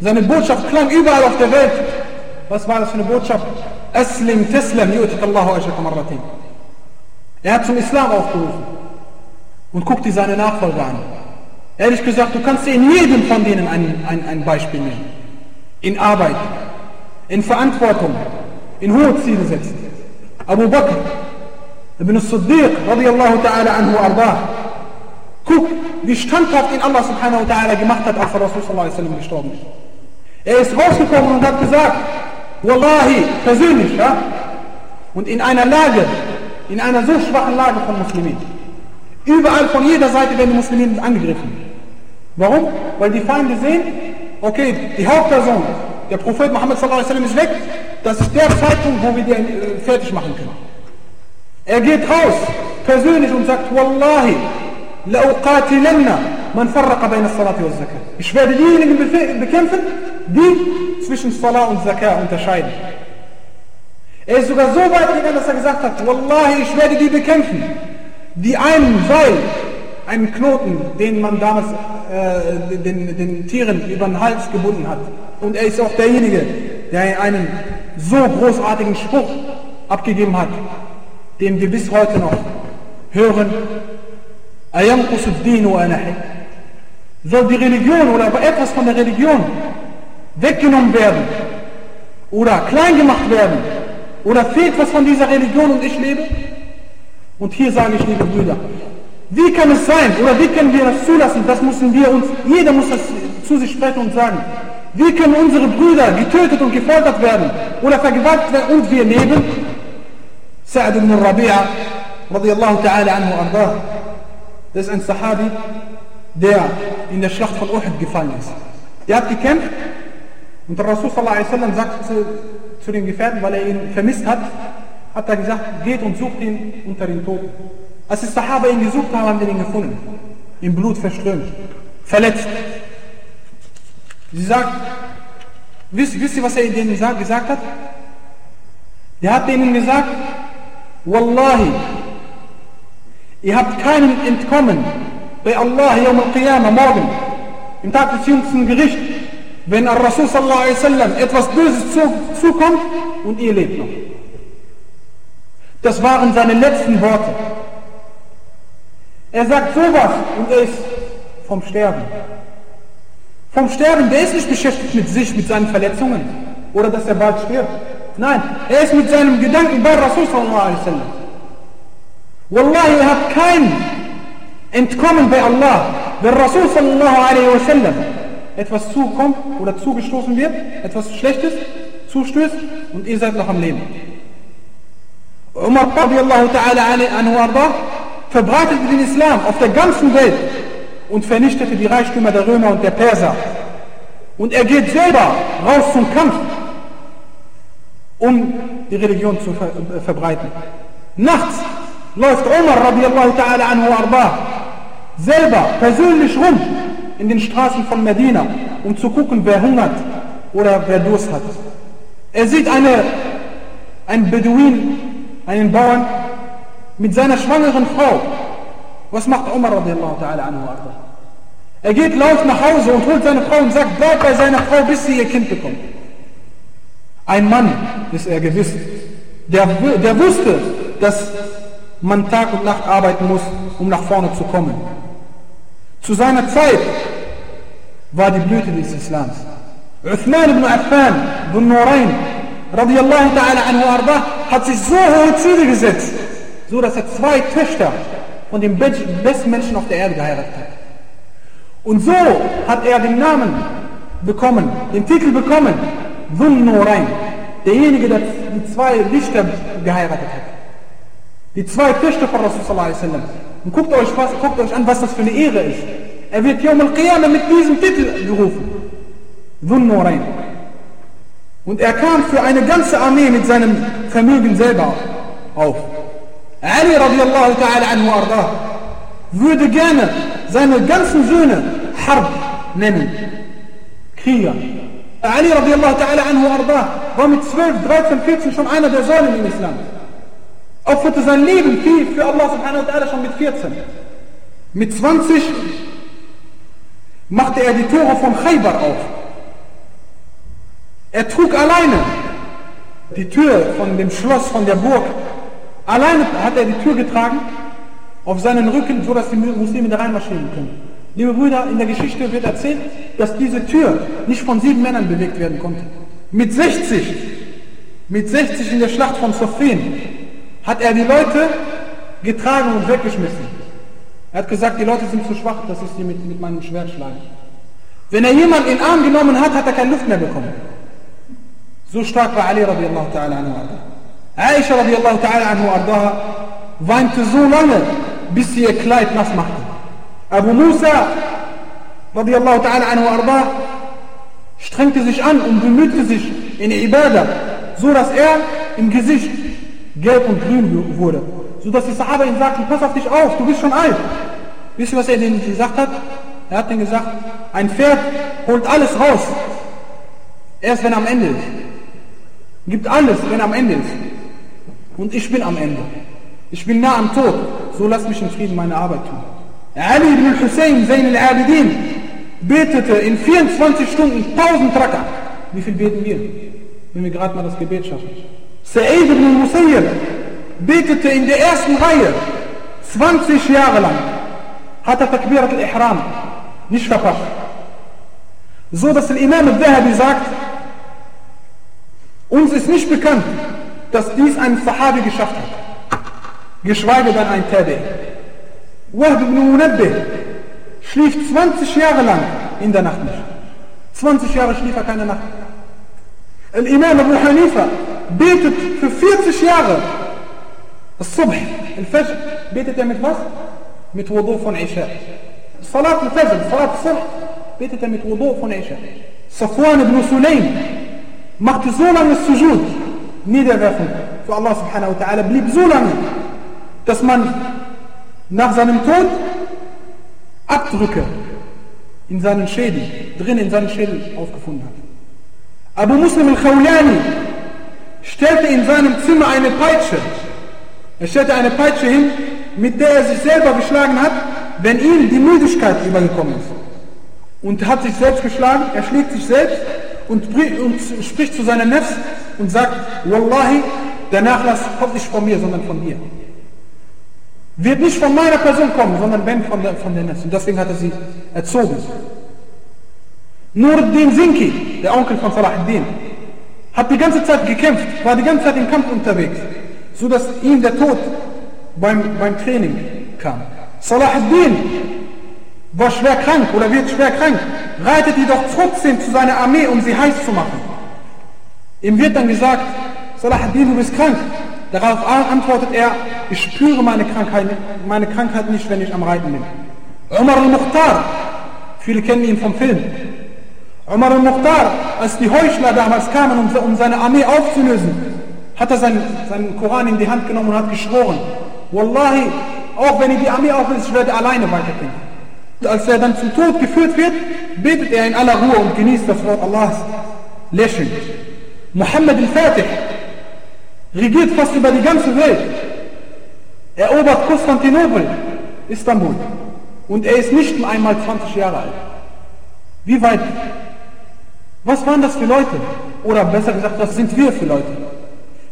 Seine Botschaft klang überall auf der Welt. Was war das für eine Botschaft? Aslim teslam yu'tik Allahu ajraka. Er hat zum Islam aufgerufen. Und guck dir seine Nachfolger an. Ehrlich gesagt, du kannst dir in jedem von denen ein, ein, ein Beispiel nehmen. In Arbeit, in Verantwortung, in hohe Ziele setzen. Abu Bakr, Ibn Siddiq, radiallahu ta'ala anhu ardah. Guck, wie standhaft ihn Allah subhanahu wa ta'ala gemacht hat, als Rasul sallallahu alaihi gestorben ist. Er ist rausgekommen und hat gesagt, Wallahi, persönlich, ja, und in einer Lage, in einer so schwachen Lage von Muslimen. Überall von jeder Seite werden die Muslimen angegriffen. Warum? Weil die Feinde sehen, okay, die Hauptperson, der Prophet Muhammad sallallahu alaihi wasallam ist weg, das ist der Zeitpunkt, wo wir den äh, fertig machen können. Er geht raus, persönlich und sagt, Wallahi, لأقاتلن من فرق بين الصلاة والزكاة. Ich werde diejenigen bekämpfen, die zwischen Salah und Zakah unterscheiden. Er ist sogar so weit gegangen, dass er gesagt hat, Wallahi, ich werde die bekämpfen, die einen Seil, einen Knoten, den man damals äh, den, den Tieren über den Hals gebunden hat. Und er ist auch derjenige, der einen so großartigen Spruch abgegeben hat, den wir bis heute noch hören. Soll die Religion oder etwas von der Religion weggenommen werden oder klein gemacht werden oder fehlt was von dieser Religion und ich lebe? Und hier sage ich, liebe Brüder, wie kann es sein oder wie können wir das zulassen? Das müssen wir uns, jeder muss das zu sich sprechen und sagen. Wie können unsere Brüder getötet und gefoltert werden oder vergewaltigt werden und wir leben? Sa'ad ibn Rabi'a, radiallahu ta'ala anhu ardah. Das ist ein Sahabi, der in der Schlacht von Uhud gefallen ist. Der hat gekämpft und der Rasul sallallahu alaihi wasallam sagt zu, zu den Gefährten, weil er ihn vermisst hat, hat er gesagt, geht und sucht ihn unter den Toten. Als die Sahaba ihn gesucht haben, haben sie ihn gefunden. Im Blut verströmt. Verletzt. Sie sagt, wisst, wisst ihr, was er ihnen gesagt hat? Der hat ihnen gesagt, Wallahi, ihr habt keinen entkommen bei Allah Yawm al-Qiyamah morgen, im Tag des jüngsten Gerichts, wenn Al-Rasul sallallahu alaihi wasallam etwas Böses zukommt und ihr lebt noch. Das waren seine letzten Worte. Er sagt sowas und er ist vom Sterben. Vom Sterben, der ist nicht beschäftigt mit sich, mit seinen Verletzungen oder dass er bald stirbt. Nein, er ist mit seinem Gedanken bei Rasul sallallahu alaihi wasallam. Wallahi, er hat kein Entkommen bei Allah. Wenn Rasul sallallahu alaihi wasallam etwas zukommt oder zugestoßen wird, etwas Schlechtes zustößt und ihr seid noch am Leben. Umar radiallahu ta'ala anhu ardah verbreitete den Islam auf der ganzen Welt und vernichtete die Reichtümer der Römer und der Perser. Und er geht selber raus zum Kampf, um die Religion zu ver äh, verbreiten. Nachts läuft Umar radiallahu ta'ala anhu arba selber persönlich rum in den Straßen von Medina, um zu gucken, wer hungert oder wer Durst hat. Er sieht eine, einen Beduin, einen Bauern, mit seiner schwangeren Frau Was macht Umar radiallahu ta'ala anhu arda? Er geht, läuft nach Hause und holt seine Frau und sagt, bleib bei seiner Frau, bis sie ihr Kind bekommt. Ein Mann ist er gewiss, der, der wusste, dass man Tag und Nacht arbeiten muss, um nach vorne zu kommen. Zu seiner Zeit war die Blüte des Islams. Uthman ibn Affan ibn Nurayn radiallahu ta'ala anhu arda hat sich so hohe Ziele gesetzt, so dass er zwei Töchter von den besten Menschen auf der Erde geheiratet hat. Und so hat er den Namen bekommen, den Titel bekommen, Dhun Nurayn, derjenige, der die zwei Lichter geheiratet hat. Die zwei Töchter von Rasulullah Und guckt euch, was, guckt euch an, was das für eine Ehre ist. Er wird Yom al-Qiyamah mit diesem Titel gerufen. Dhun Nurayn. Und er kam für eine ganze Armee mit seinem Vermögen selber auf. Ali radiallahu ta'ala anhu arda würde gerne seine ganzen Söhne Harb nennen. Krieger. Ali radiallahu ta'ala anhu arda war mit 12, 13, 14 schon einer der Säulen im Islam. Opferte sein Leben viel für Allah subhanahu wa ta'ala schon mit 14. Mit 20 machte er die Tore von Khaybar auf. Er trug alleine die Tür von dem Schloss, von der Burg. Alleine hat er die Tür getragen, auf seinen Rücken, so dass die Muslime da reinmarschieren können. Liebe Brüder, in der Geschichte wird erzählt, dass diese Tür nicht von sieben Männern bewegt werden konnte. Mit 60, mit 60 in der Schlacht von Sofien, hat er die Leute getragen und weggeschmissen. Er hat gesagt, die Leute sind zu schwach, dass ich sie mit, mit meinem Schwert schlage. Wenn er jemanden in den Arm genommen hat, hat er keine Luft mehr bekommen. So stark war Ali radiallahu ta'ala anhu. Aisha radiallahu ta'ala anhu arda weinte so lange, bis sie ihr Kleid nass machte. Abu Musa radiallahu ta'ala anhu arda strengte sich an und bemühte sich in Ibadah, so dass er im Gesicht gelb und grün wurde. So dass die Sahaba ihm sagten, pass auf dich auf, du bist schon alt. Wisst ihr, was er denen gesagt hat? Er hat ihnen gesagt, ein Pferd holt alles raus. Erst wenn er am Ende ist. Gibt alles, wenn er am Ende ist. Und ich bin am Ende. Ich bin nah am Tod. So lass mich in Frieden meine Arbeit tun. Ali ibn Hussein, Zayn al-Abidin, betete in 24 Stunden 1000 Raka. Wie viel beten wir? Wenn wir gerade mal das Gebet schaffen. Sa'id ibn Musayyib betete in der ersten Reihe 20 Jahre lang. Hat er Takbirat al-Ihram nicht verpasst. So dass der Imam al-Dhahabi sagt, uns ist nicht bekannt, dass dies ein Sahabi geschafft hat. Geschweige denn ein Tabi. Wahb ibn Munabbih schlief 20 Jahre lang in der Nacht nicht. 20 Jahre schlief er keine Nacht. Al-Imam Abu Hanifa betet für 40 Jahre. Al-Subh, Al-Fajr, betet er mit was? Mit Wudu von Isha. Salat Al-Fajr, Salat Al-Subh, betet er mit Wudu von Isha. Safwan ibn Sulaim machte so lange Sujud, Niederwerfen für Allah subhanahu wa ta'ala, blieb so lange, dass man nach seinem Tod Abdrücke in seinen Schädel, drin in seinen Schädel aufgefunden hat. Abu Muslim al-Khawlani stellte in seinem Zimmer eine Peitsche. Er stellte eine Peitsche hin, mit der er sich selber geschlagen hat, wenn ihm die Müdigkeit übergekommen ist. Und hat sich selbst geschlagen, er schlägt sich selbst und, und spricht zu seiner Nefs und sagt, Wallahi, der Nachlass kommt nicht von mir, sondern von dir wird nicht von meiner Person kommen, sondern wenn von der, von der Nefs. Und deswegen hat er sie erzogen. Nuruddin Zinki, der Onkel von Salah ad-Din, hat die ganze Zeit gekämpft, war die ganze Zeit im Kampf unterwegs, so dass ihm der Tod beim, beim Training kam. Salah ad-Din war schwer krank oder wird schwer krank, reitet jedoch trotzdem zu seiner Armee, um sie heiß zu machen. Ihm wird dann gesagt, Salah ad-Din, du bist krank. Darauf antwortet er, ich spüre meine Krankheit, meine Krankheit nicht, wenn ich am Reiten bin. Umar al-Mukhtar, viele kennen ihn vom Film. Umar al-Mukhtar, als die Heuchler damals kamen, um, seine Armee aufzulösen, hat er seinen, seinen Koran in die Hand genommen und hat geschworen, Wallahi, auch wenn ihr die Armee auflöst, ich werde alleine weiterkämpfen. Als er dann zum Tod geführt wird, betet er in aller Ruhe und genießt das Wort Allahs lächelnd. Muhammad al-Fatih regiert fast über die ganze Welt erobert Konstantinopel Istanbul. Und er ist nicht einmal 20 Jahre alt. Wie weit? Was waren das für Leute? Oder besser gesagt, was sind wir für Leute?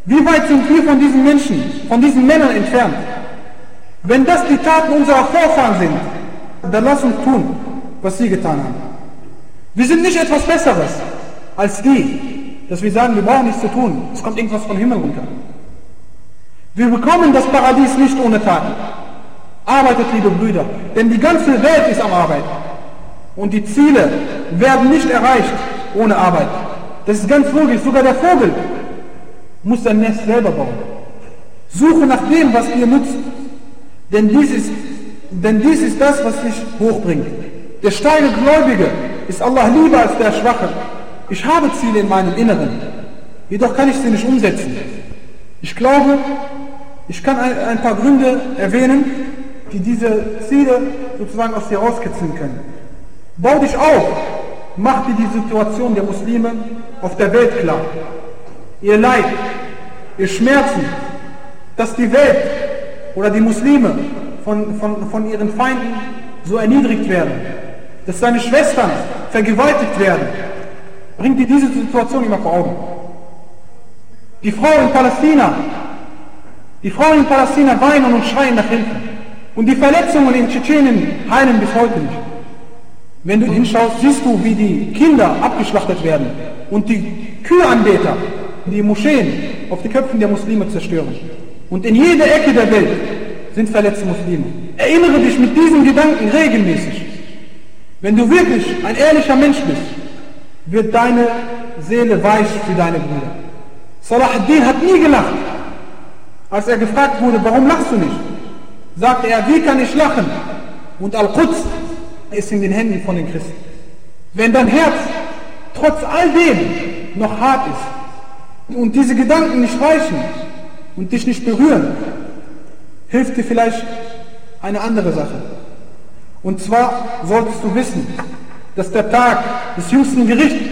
Wie weit sind wir von diesen Menschen, von diesen Männern entfernt? Wenn das die Taten unserer Vorfahren sind, dann lass uns tun, was sie getan haben. Wir sind nicht etwas Besseres als die, dass wir sagen, wir brauchen nichts zu tun. Es kommt irgendwas vom Himmel runter. Wir bekommen das Paradies nicht ohne Taten. Arbeitet, liebe Brüder, denn die ganze Welt ist am Arbeiten. Und die Ziele werden nicht erreicht ohne Arbeit. Das ist ganz logisch. Sogar der Vogel muss sein Nest selber bauen. Suche nach dem, was dir nutzt. Denn dies ist, denn dies ist das, was dich hochbringt. Der steile Gläubige ist Allah lieber als der Schwache. Ich habe Ziele in meinem Inneren, jedoch kann ich sie nicht umsetzen. Ich glaube, ich kann ein, paar Gründe erwähnen, die diese Ziele sozusagen aus dir rauskitzeln können. Bau dich auf, mach dir die Situation der Muslime auf der Welt klar. Ihr Leid, ihr Schmerzen, dass die Welt oder die Muslime von, von, von ihren Feinden so erniedrigt werden, dass seine Schwestern vergewaltigt werden, bringt dir diese Situation immer vor Augen. Die Frauen in Palästina, die Frauen in Palästina weinen und schreien nach Hilfe. Und die Verletzungen in Tschetschenien heilen bis heute nicht. Wenn du hinschaust, siehst du, wie die Kinder abgeschlachtet werden und die Küheanbeter die Moscheen auf die Köpfen der Muslime zerstören. Und in jeder Ecke der Welt sind verletzte Muslime. Erinnere dich mit diesen Gedanken regelmäßig. Wenn du wirklich ein ehrlicher Mensch bist, wird deine Seele weich für deine Brüder. Salah ad-Din hat nie gelacht. Als er gefragt wurde, warum lachst du nicht? Sagte er, wie kann ich lachen? Und Al-Quds ist in den Händen von den Christen. Wenn dein Herz trotz all dem noch hart ist und diese Gedanken nicht reichen und dich nicht berühren, hilft dir vielleicht eine andere Sache. Und zwar solltest du wissen, dass der Tag des jüngsten Gerichts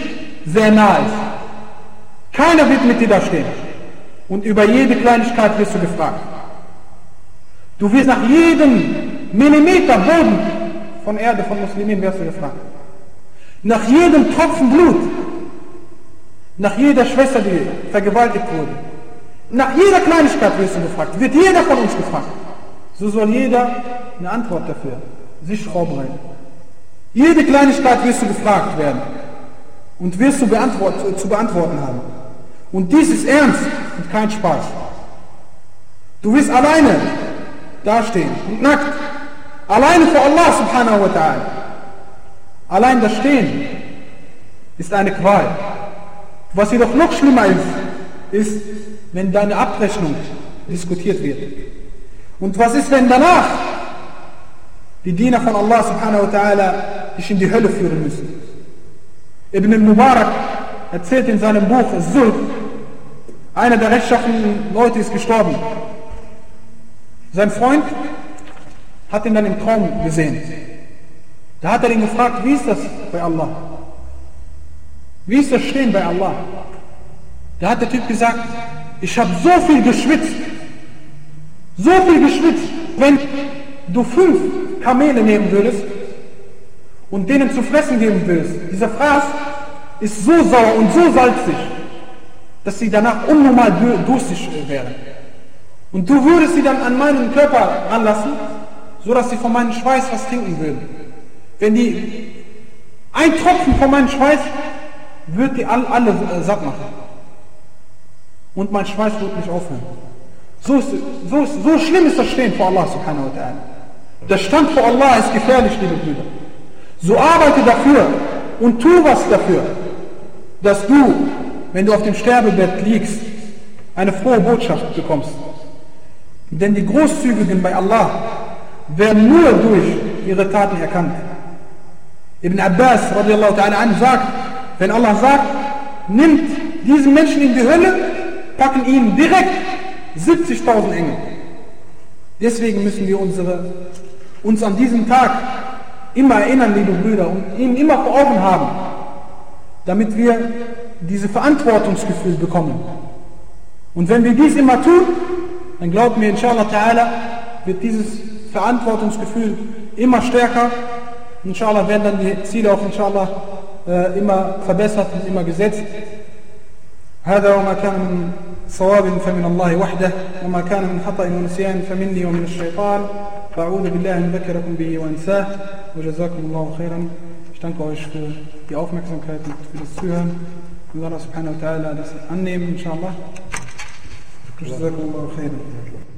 sehr nah ist. Keiner wird mit dir da stehen. Und über jede Kleinigkeit wirst du gefragt. Du wirst nach jedem Millimeter Boden von Erde, von Muslimen wirst du gefragt. Nach jedem Tropfen Blut, nach jeder Schwester, die vergewaltigt wurde, nach jeder Kleinigkeit wirst du gefragt, wird jeder von uns gefragt. So soll jeder eine Antwort dafür sich vorbereiten. Jede Kleinigkeit wirst du gefragt werden und wirst du beantwort, zu beantworten haben. Und dies ist ernst und kein Spaß. Du wirst alleine dastehen und nackt, alleine vor Allah subhanahu wa ta'ala. Allein das Stehen ist eine Qual. Was jedoch noch schlimmer ist, ist, wenn deine Abrechnung diskutiert wird. Und was ist, wenn danach die Diener von Allah subhanahu wa ta'ala dich in die Hölle führen müssen? Ibn al-Mubarak erzählt in seinem Buch Zulf, einer der rechtschaffenen Leute ist gestorben. Sein Freund hat ihn dann im Traum gesehen. Da hat er ihn gefragt, wie ist das bei Allah? Wie ist das Stehen bei Allah? Da hat der Typ gesagt, ich habe so viel geschwitzt, so viel geschwitzt, wenn du fünf Kamele nehmen würdest und denen zu fressen geben würdest. Dieser Fraß ist so sauer und so salzig, dass sie danach unnormal durstig wären. Und du würdest sie dann an meinen Körper ranlassen, so dass sie von meinem Schweiß was trinken würden. Wenn die ein Tropfen von meinem Schweiß wird die alle, alle satt machen. Und mein Schweiß wird nicht aufhören. So, so, so schlimm ist das Stehen vor Allah subhanahu wa ta'ala. Der Stand vor Allah ist gefährlich, liebe Brüder. So arbeite dafür und tu was dafür, dass du, wenn du auf dem Sterbebett liegst, eine frohe Botschaft bekommst. Denn die Großzügigen bei Allah werden nur durch ihre Taten erkannt. Ibn Abbas radiallahu ta'ala an sagt, wenn Allah sagt, nimmt diesen Menschen in die Hölle, packen ihn direkt 70.000 Engel. Deswegen müssen wir unsere, uns an diesem Tag immer erinnern, liebe Brüder, und ihn immer vor Augen haben, damit wir diese Verantwortungsgefühl bekommen. Und wenn wir dies immer tun, dann glaubt mir, inshallah ta'ala, wird dieses Verantwortungsgefühl immer stärker. Inshallah werden dann die Ziele auch inshallah äh, immer verbessert und immer gesetzt. هذا وما كان من صواب فمن الله وحده وما كان من خطأ ونسيان فمني ومن الشيطان. فأعوذ بالله أن ذكركم به وأنساه. وجزاكم الله خيرا. für die Aufmerksamkeit und für das Zuhören. Und Allah subhanahu wa ta'ala das annehmen, inshallah. جزاكم الله خيرا.